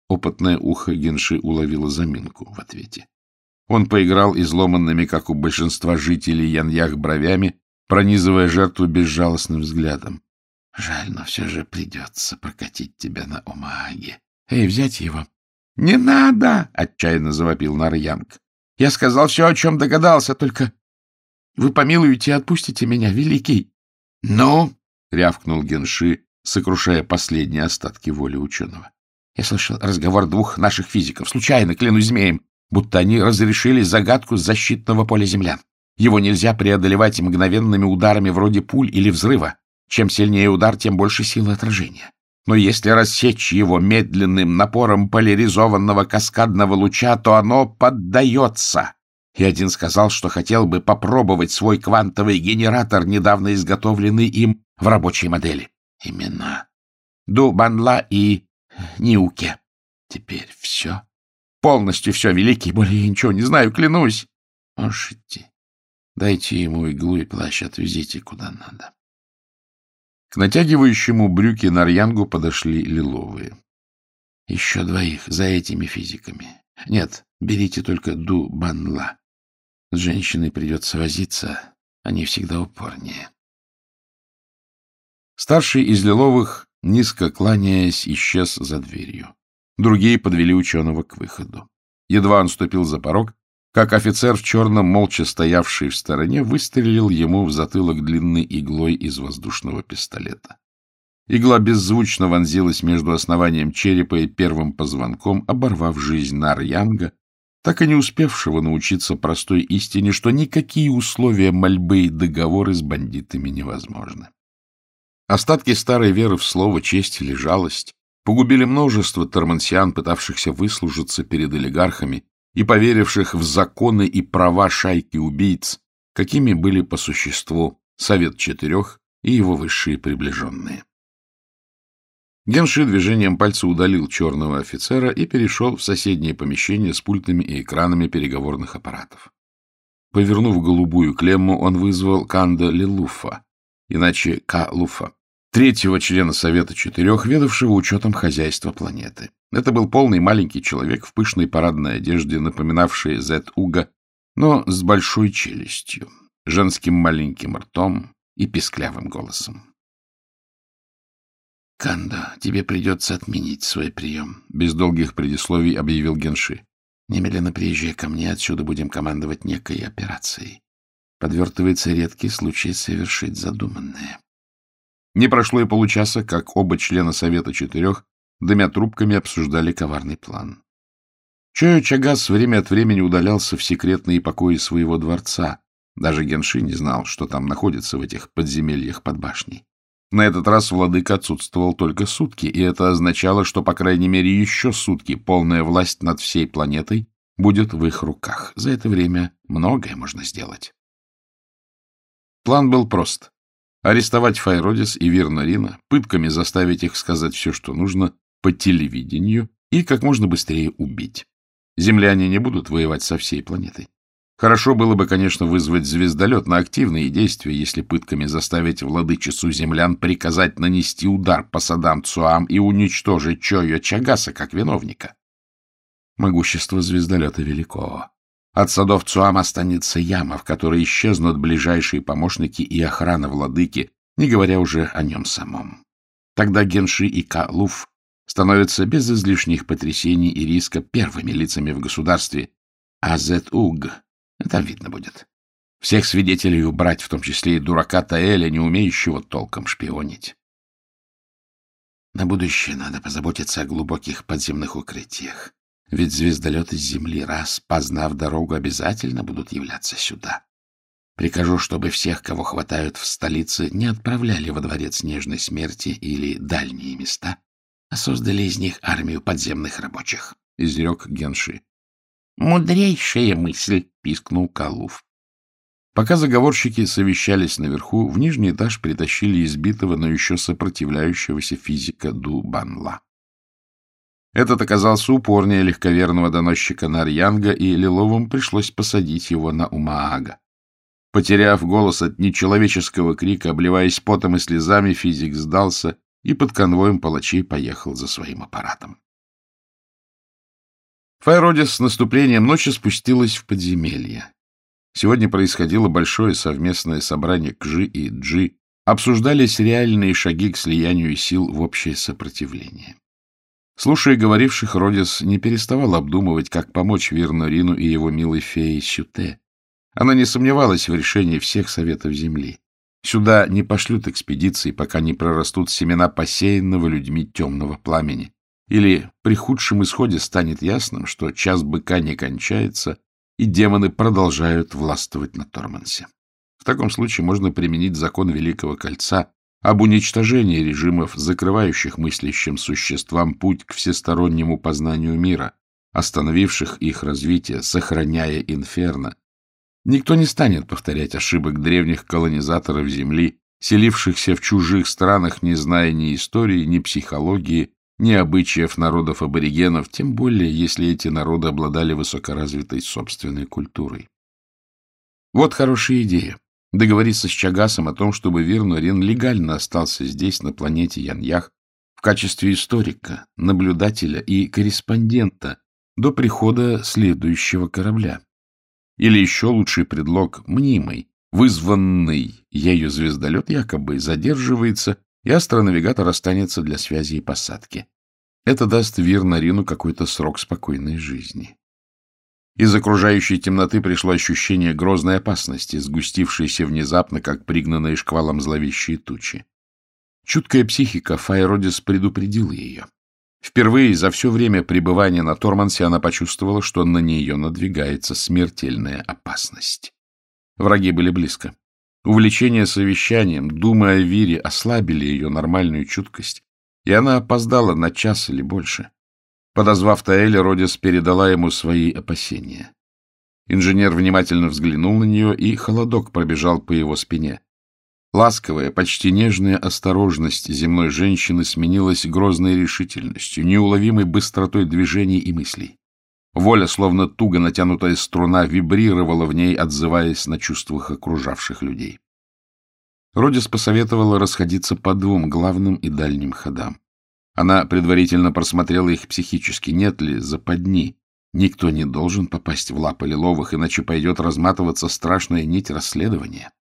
[SPEAKER 1] Опытное ухо Генши уловило заминку в ответе. Он поиграл изломанными, как у большинства жителей Яньях, бровями, пронизывая жертву безжалостным взглядом.
[SPEAKER 2] Жаль, но все же придется прокатить тебя на Омааге.
[SPEAKER 1] Эй, взять его. — Не надо! — отчаянно завопил Нарьянг.
[SPEAKER 2] Я сказал все, о чем догадался, только вы помилуете и отпустите меня, великий. — Ну? — рявкнул Генши, сокрушая последние остатки воли ученого. Я слышал разговор двух наших физиков, случайно, клянусь змеем, будто они разрешили загадку защитного поля землян. Его нельзя преодолевать мгновенными ударами вроде пуль или взрыва. Чем сильнее удар, тем больше силы отражения. Но если рассечь его медленным напором поляризованного каскадного луча, то оно поддается. И один сказал, что хотел бы попробовать свой квантовый генератор, недавно изготовленный им в рабочей модели. Именно. Ду Банла и Ниуке. Теперь все. Полностью все, великий, более я ничего не знаю, клянусь. Можете. Дайте ему иглу и плащ, отвезите куда надо.
[SPEAKER 1] К натягивающему брюки Нарьянгу подошли лиловые.
[SPEAKER 2] — Еще двоих за этими физиками. Нет, берите только Ду Банла. С женщиной придется возиться, они всегда упорнее.
[SPEAKER 1] Старший из лиловых, низко кланяясь, исчез за дверью. Другие подвели ученого к выходу. Едва он ступил за порог, как офицер в черном, молча стоявший в стороне, выстрелил ему в затылок длинной иглой из воздушного пистолета. Игла беззвучно вонзилась между основанием черепа и первым позвонком, оборвав жизнь Нар-Янга, так и не успевшего научиться простой истине, что никакие условия мольбы и договоры с бандитами невозможны. Остатки старой веры в слово честь или жалость погубили множество тормансиан, пытавшихся выслужиться перед олигархами и поверивших в законы и права шайки убийц, какими были по существу Совет Четырех и его высшие приближенные. Генши движением пальца удалил черного офицера и перешел в соседнее помещение с пультами и экранами переговорных аппаратов. Повернув голубую клемму, он вызвал Канда Лилуфа, иначе К-Луфа, третьего члена Совета Четырех, ведавшего учетом хозяйства планеты. Это был полный маленький человек в пышной парадной одежде, напоминавшей Зет-Уга, но с большой челюстью, женским маленьким ртом и писклявым голосом.
[SPEAKER 2] — Кандо, тебе придется отменить свой прием, —
[SPEAKER 1] без долгих предисловий объявил Генши.
[SPEAKER 2] — Немедленно приезжай ко мне, отсюда будем командовать некой операцией. Подвертывается редкий случай совершить задуманное.
[SPEAKER 1] Не прошло и получаса, как оба члена Совета Четырех дымя трубками, обсуждали коварный план. Чойо Чагас время от времени удалялся в секретные покои своего дворца. Даже Генши не знал, что там находится в этих подземельях под башней. На этот раз владыка отсутствовал только сутки, и это означало, что, по крайней мере, еще сутки полная власть над всей планетой будет в их руках. За это время многое можно сделать. План был прост. Арестовать Файродис и Вирнарина, пытками заставить их сказать все, что нужно, по телевидению и как можно быстрее убить. Земляне не будут воевать со всей планетой. Хорошо было бы, конечно, вызвать звездолет на активные действия, если пытками заставить владычицу землян приказать нанести удар по садам Цуам и уничтожить Чойо Чагаса как виновника. Могущество звездолета велико. От садов Цуам останется яма, в которой исчезнут ближайшие помощники и охрана владыки, не говоря уже о нем самом. Тогда Генши и Калуф становятся без излишних потрясений и риска первыми лицами в государстве, а Зет-Уг, там видно будет. Всех свидетелей убрать, в том числе и дурака Таэля, не умеющего толком шпионить. На будущее надо позаботиться о глубоких подземных укрытиях. Ведь звездолеты с Земли, раз познав дорогу, обязательно будут являться сюда. Прикажу, чтобы всех, кого хватают в столице, не отправляли во дворец нежной смерти или дальние места, а создали из них армию подземных рабочих, — изрек Генши. — Мудрейшая мысль, — пискнул Калуф. Пока заговорщики совещались наверху, в нижний этаж притащили избитого, но еще сопротивляющегося физика Ду Банла. Этот оказался упорнее легковерного доносчика Нарьянга, и Лиловым пришлось посадить его на Умаага. Потеряв голос от нечеловеческого крика, обливаясь потом и слезами, физик сдался и под конвоем палачей поехал за своим аппаратом. Файродис с наступлением ночи спустилась в подземелье. Сегодня происходило большое совместное собрание Кжи и Джи, обсуждались реальные шаги к слиянию сил в общее сопротивление. Слушая говоривших, Родис не переставал обдумывать, как помочь Вернорину и его милой фее Сюте. Она не сомневалась в решении всех советов Земли. Сюда не пошлют экспедиции, пока не прорастут семена посеянного людьми темного пламени. Или при худшем исходе станет ясным, что час быка не кончается, и демоны продолжают властвовать на Тормансе. В таком случае можно применить закон Великого Кольца об уничтожении режимов, закрывающих мыслящим существам путь к всестороннему познанию мира, остановивших их развитие, сохраняя инферно. Никто не станет повторять ошибок древних колонизаторов Земли, селившихся в чужих странах, не зная ни истории, ни психологии, ни обычаев народов-аборигенов, тем более, если эти народы обладали высокоразвитой собственной культурой. Вот хорошая идея. Договориться с Чагасом о том, чтобы Вирнорин легально остался здесь, на планете Яньях, в качестве историка, наблюдателя и корреспондента до прихода следующего корабля. Или еще лучший предлог — мнимый, вызванный ею звездолет якобы задерживается и астронавигатор останется для связи и посадки. Это даст Вирнарину какой-то срок спокойной жизни. Из окружающей темноты пришло ощущение грозной опасности, сгустившейся внезапно, как пригнанные шквалом зловещие тучи. Чуткая психика Файродис предупредила ее. Впервые за все время пребывания на Тормансе она почувствовала, что на нее надвигается смертельная опасность. Враги были близко. Увлечение совещанием, думы о Вире, ослабили ее нормальную чуткость, и она опоздала на час или больше. Подозвав Таэля, Родис передала ему свои опасения. Инженер внимательно взглянул на нее, и холодок пробежал по его спине. Ласковая, почти нежная осторожность земной женщины сменилась грозной решительностью, неуловимой быстротой движений и мыслей. Воля, словно туго натянутая струна, вибрировала в ней, отзываясь на чувствах окружавших людей. Родис посоветовала расходиться по двум главным и дальним ходам. Она предварительно просмотрела их психически, нет ли западни. Никто не должен попасть в лапы Лиловых, иначе пойдет разматываться страшная нить расследования.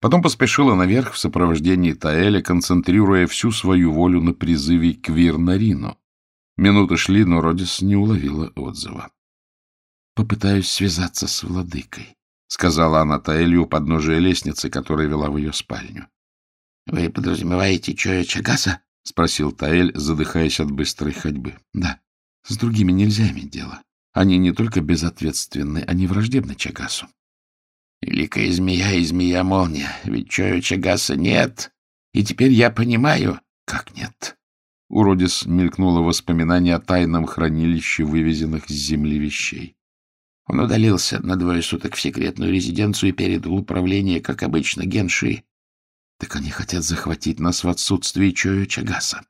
[SPEAKER 1] Потом поспешила наверх в сопровождении Таэля, концентрируя всю свою волю на призыве к Вирнарину. Минуты шли, но Родис не уловила отзыва. — Попытаюсь связаться с владыкой, — сказала она Таэлью у подножия лестницы, которая вела в ее спальню.
[SPEAKER 2] — Вы подразумеваете Чоя Чагаса?
[SPEAKER 1] — спросил Таэль, задыхаясь от быстрой ходьбы. — Да. С другими нельзя иметь дело. Они не только безответственны, они враждебны Чагасу.
[SPEAKER 2] — Великая змея и змея-молния, ведь Чоя Чагаса нет. И теперь я понимаю, как нет.
[SPEAKER 1] У Родис мелькнуло воспоминание о тайном хранилище вывезенных с земли вещей.
[SPEAKER 2] Он удалился на двое суток в секретную резиденцию и передал управление, как обычно, Генши.
[SPEAKER 1] Так они хотят захватить нас в отсутствии Чоя Чагаса.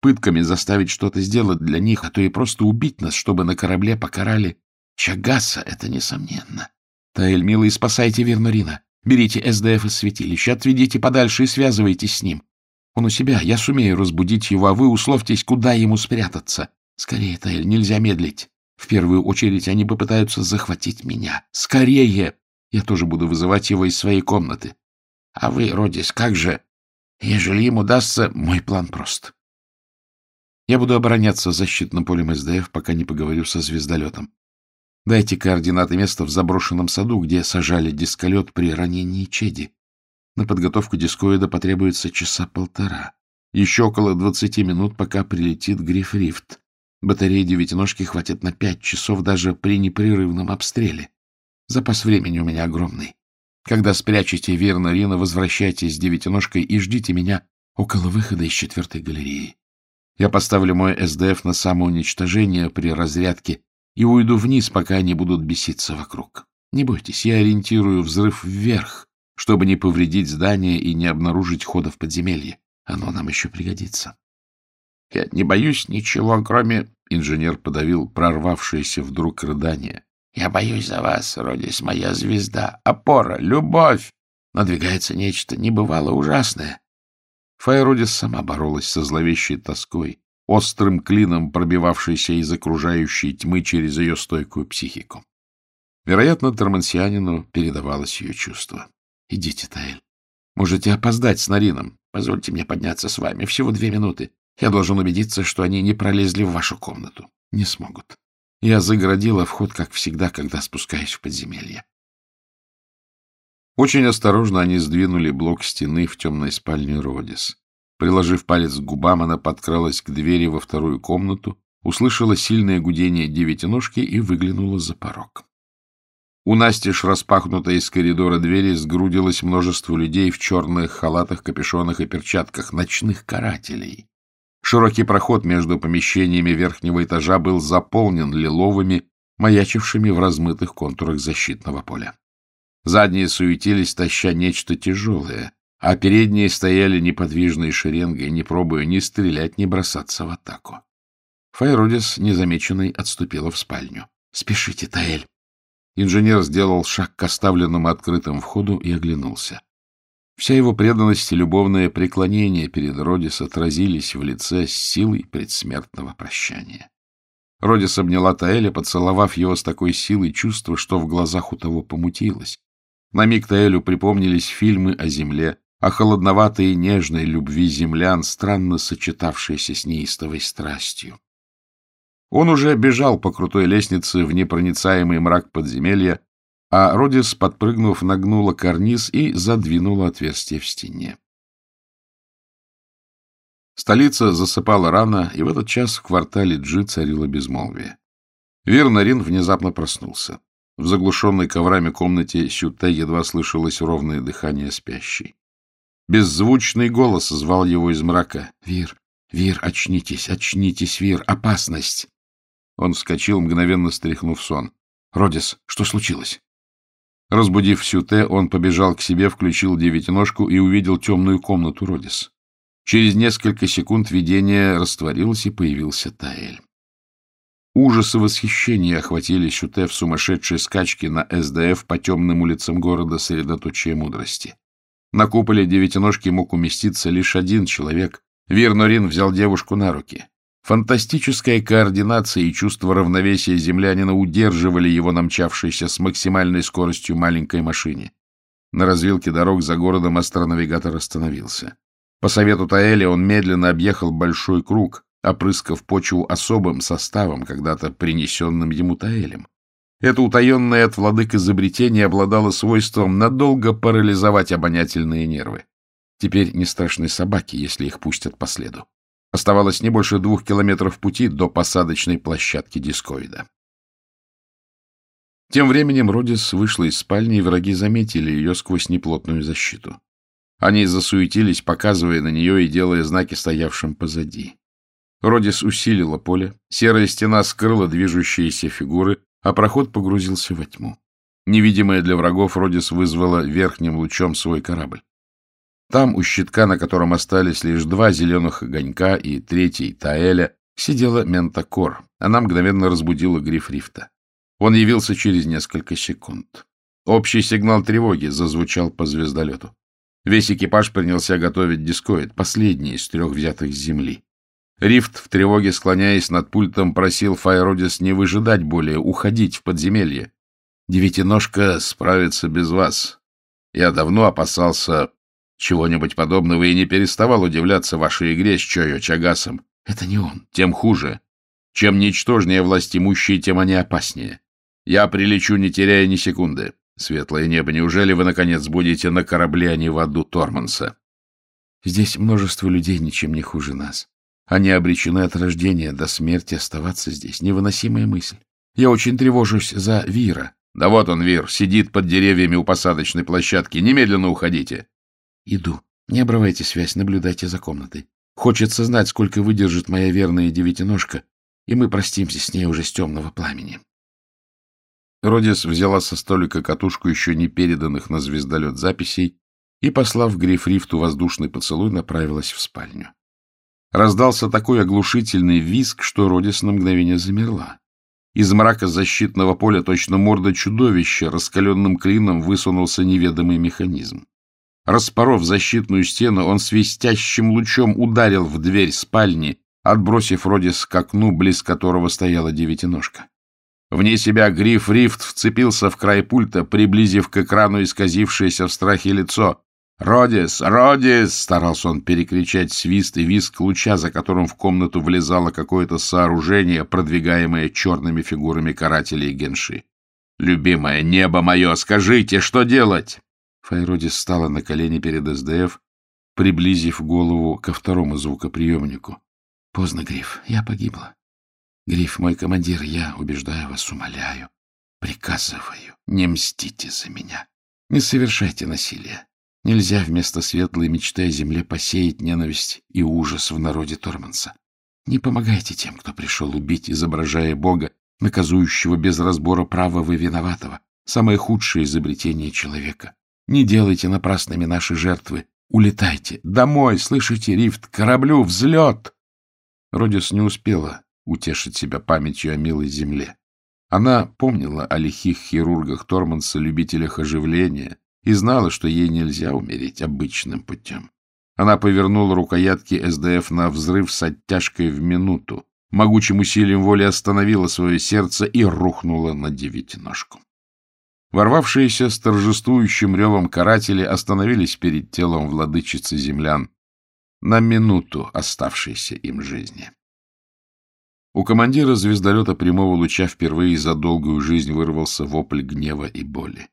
[SPEAKER 1] Пытками заставить что-то сделать для них, а то и просто убить нас, чтобы на корабле покарали Чагаса, это несомненно. Таэль, милый, спасайте Вернорина. Берите СДФ из святилища, отведите подальше и связывайтесь с ним. Он у себя, я сумею разбудить его, а вы условьтесь, куда ему спрятаться. Скорее, Таэль, нельзя медлить. В первую очередь они попытаются захватить меня. Скорее! Я тоже буду вызывать его из своей комнаты.
[SPEAKER 2] А вы, Родис, как же? Ежели им удастся,
[SPEAKER 1] мой план прост. Я буду обороняться защитным полем СДФ, пока не поговорю со звездолетом. Дайте координаты места в заброшенном саду, где сажали дисколет при ранении Чеди. На подготовку дискоида потребуется часа полтора. Еще около двадцати минут, пока прилетит Гриф-Рифт. Батареи девятиножки хватит на пять часов даже при непрерывном обстреле. Запас времени у меня огромный. Когда спрячете верно Рина, возвращайтесь с девятиножкой и ждите меня около выхода из четвертой галереи. Я поставлю мой СДФ на самоуничтожение при разрядке и уйду вниз, пока они будут беситься вокруг. Не бойтесь, я ориентирую взрыв вверх, чтобы не повредить здание и не обнаружить хода в подземелье. Оно нам еще пригодится.
[SPEAKER 2] — Я не боюсь ничего, кроме... Инженер подавил прорвавшееся вдруг рыдание. — Я боюсь за вас, Родис, моя звезда, опора, любовь. Надвигается нечто небывало ужасное.
[SPEAKER 1] Файродис сама боролась со зловещей тоской, острым клином пробивавшейся из окружающей тьмы через ее стойкую психику. Вероятно, Тормансианину передавалось ее чувство. — Идите, Таэль. Можете опоздать с Нарином.
[SPEAKER 2] Позвольте мне подняться с вами. Всего две минуты. Я должен убедиться, что они не пролезли в вашу комнату. Не смогут. Я загородила вход, как всегда, когда спускаюсь в подземелье.
[SPEAKER 1] Очень осторожно они сдвинули блок стены в темной спальне Родис. Приложив палец к губам, она подкралась к двери во вторую комнату, услышала сильное гудение девятиножки и выглянула за порог. У настежь распахнутой из коридора двери сгрудилось множество людей в черных халатах, капюшонах и перчатках, ночных карателей. Широкий проход между помещениями верхнего этажа был заполнен лиловыми, маячившими в размытых контурах защитного поля. Задние суетились, таща нечто тяжелое, а передние стояли неподвижной шеренгой, не пробуя ни стрелять, ни бросаться в атаку. Файродис, незамеченный, отступила в спальню. — Спешите, Таэль! Инженер сделал шаг к оставленному открытым входу и оглянулся. Вся его преданность и любовное преклонение перед Родис отразились в лице с силой предсмертного прощания. Родис обняла Таэля, поцеловав его с такой силой чувства, что в глазах у того помутилось. На миг Таэлю припомнились фильмы о земле, о холодноватой и нежной любви землян, странно сочетавшейся с неистовой страстью. Он уже бежал по крутой лестнице в непроницаемый мрак подземелья, а Родис, подпрыгнув, нагнула карниз и задвинула отверстие в стене. Столица засыпала рано, и в этот час в квартале Джи царило безмолвие. Вернарин внезапно проснулся. В заглушенной коврами комнате Сюте едва слышалось ровное дыхание спящей. Беззвучный голос звал его из мрака. «Вир, Вир, очнитесь, очнитесь, Вир, опасность!» Он вскочил, мгновенно стряхнув сон. «Родис, что случилось?» Разбудив Сюте, он побежал к себе, включил девятиножку и увидел темную комнату Родис. Через несколько секунд видение растворилось, и появился Таэль. Ужас и восхищение охватили Сюте в сумасшедшей скачке на СДФ по темным улицам города средоточия мудрости. На куполе девятиножки мог уместиться лишь один человек. Вернорин взял девушку на руки. Фантастическая координация и чувство равновесия землянина удерживали его намчавшейся с максимальной скоростью маленькой машине. На развилке дорог за городом астронавигатор остановился. По совету Таэля он медленно объехал большой круг, опрыскав почву особым составом, когда-то принесенным ему Таэлем. Это утаенное от владык изобретение обладало свойством надолго парализовать обонятельные нервы. Теперь не страшны собаки, если их пустят по следу. Оставалось не больше двух километров пути до посадочной площадки дискоида. Тем временем Родис вышла из спальни, и враги заметили ее сквозь неплотную защиту. Они засуетились, показывая на нее и делая знаки стоявшим позади. Родис усилила поле, серая стена скрыла движущиеся фигуры, а проход погрузился во тьму. Невидимая для врагов, Родис вызвала верхним лучом свой корабль. Там, у щитка, на котором остались лишь два зеленых огонька и третий Таэля, сидела Ментакор. Она мгновенно разбудила гриф рифта. Он явился через несколько секунд. Общий сигнал тревоги зазвучал по звездолету. Весь экипаж принялся готовить дискоид, последний из трех взятых с земли. Рифт в тревоге, склоняясь над пультом, просил Файродис не выжидать более, уходить в подземелье. «Девятиножка справится без вас. Я давно опасался чего-нибудь подобного и не переставал удивляться вашей игре с Чойо Чагасом. Это не он, тем хуже. Чем ничтожнее власть имущие, тем они опаснее. Я прилечу, не теряя ни секунды. Светлое небо, неужели вы, наконец, будете на корабле, а не в аду Торманса? Здесь множество людей ничем не хуже нас. Они обречены от рождения до смерти оставаться здесь. Невыносимая мысль. Я очень тревожусь за Вира. Да вот он, Вир, сидит под деревьями у посадочной площадки. Немедленно уходите. Иду. Не обрывайте связь, наблюдайте за комнатой. Хочется знать, сколько выдержит моя верная девятиножка, и мы простимся с ней уже с темного пламени. Родис взяла со столика катушку еще не переданных на звездолет записей и, послав гриф рифту воздушный поцелуй, направилась в спальню. Раздался такой оглушительный визг, что Родис на мгновение замерла. Из мрака защитного поля точно морда чудовища раскаленным клином высунулся неведомый механизм. Распоров защитную стену, он свистящим лучом ударил в дверь спальни, отбросив Родис к окну, близ которого стояла девятиножка. Вне себя гриф Рифт вцепился в край пульта, приблизив к экрану исказившееся в страхе лицо. «Родис! Родис!» — старался он перекричать свист и визг луча, за которым в комнату влезало какое-то сооружение, продвигаемое черными фигурами карателей Генши. «Любимое небо мое, скажите, что делать?» Файродис стала на колени перед СДФ, приблизив голову ко второму звукоприемнику. «Поздно, Гриф, я погибла. Гриф, мой командир, я убеждаю вас, умоляю, приказываю, не мстите за меня, не совершайте насилия. Нельзя вместо светлой мечты о земле посеять ненависть и ужас в народе Торманса. Не помогайте тем, кто пришел убить, изображая Бога, наказующего без разбора правого и виноватого, самое худшее изобретение человека. Не делайте напрасными наши жертвы. Улетайте. Домой, слышите, Рифт, кораблю, взлет! Родис не успела утешить себя памятью о милой земле. Она помнила о лихих хирургах Торманса, любителях оживления, и знала, что ей нельзя умереть обычным путем. Она повернула рукоятки СДФ на взрыв с оттяжкой в минуту, могучим усилием воли остановила свое сердце и рухнула на девятиножку. Ворвавшиеся с торжествующим ревом каратели остановились перед телом владычицы землян на минуту оставшейся им жизни. У командира звездолета прямого луча впервые за долгую жизнь вырвался вопль гнева и боли.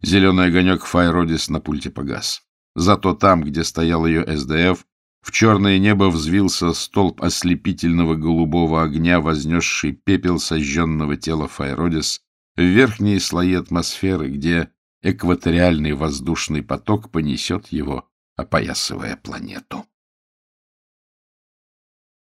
[SPEAKER 1] Зеленый огонек Файродис на пульте погас. Зато там, где стоял ее СДФ, в черное небо взвился столб ослепительного голубого огня, вознесший пепел сожженного тела Файродис в верхние слои атмосферы, где экваториальный воздушный поток понесет его, опоясывая планету.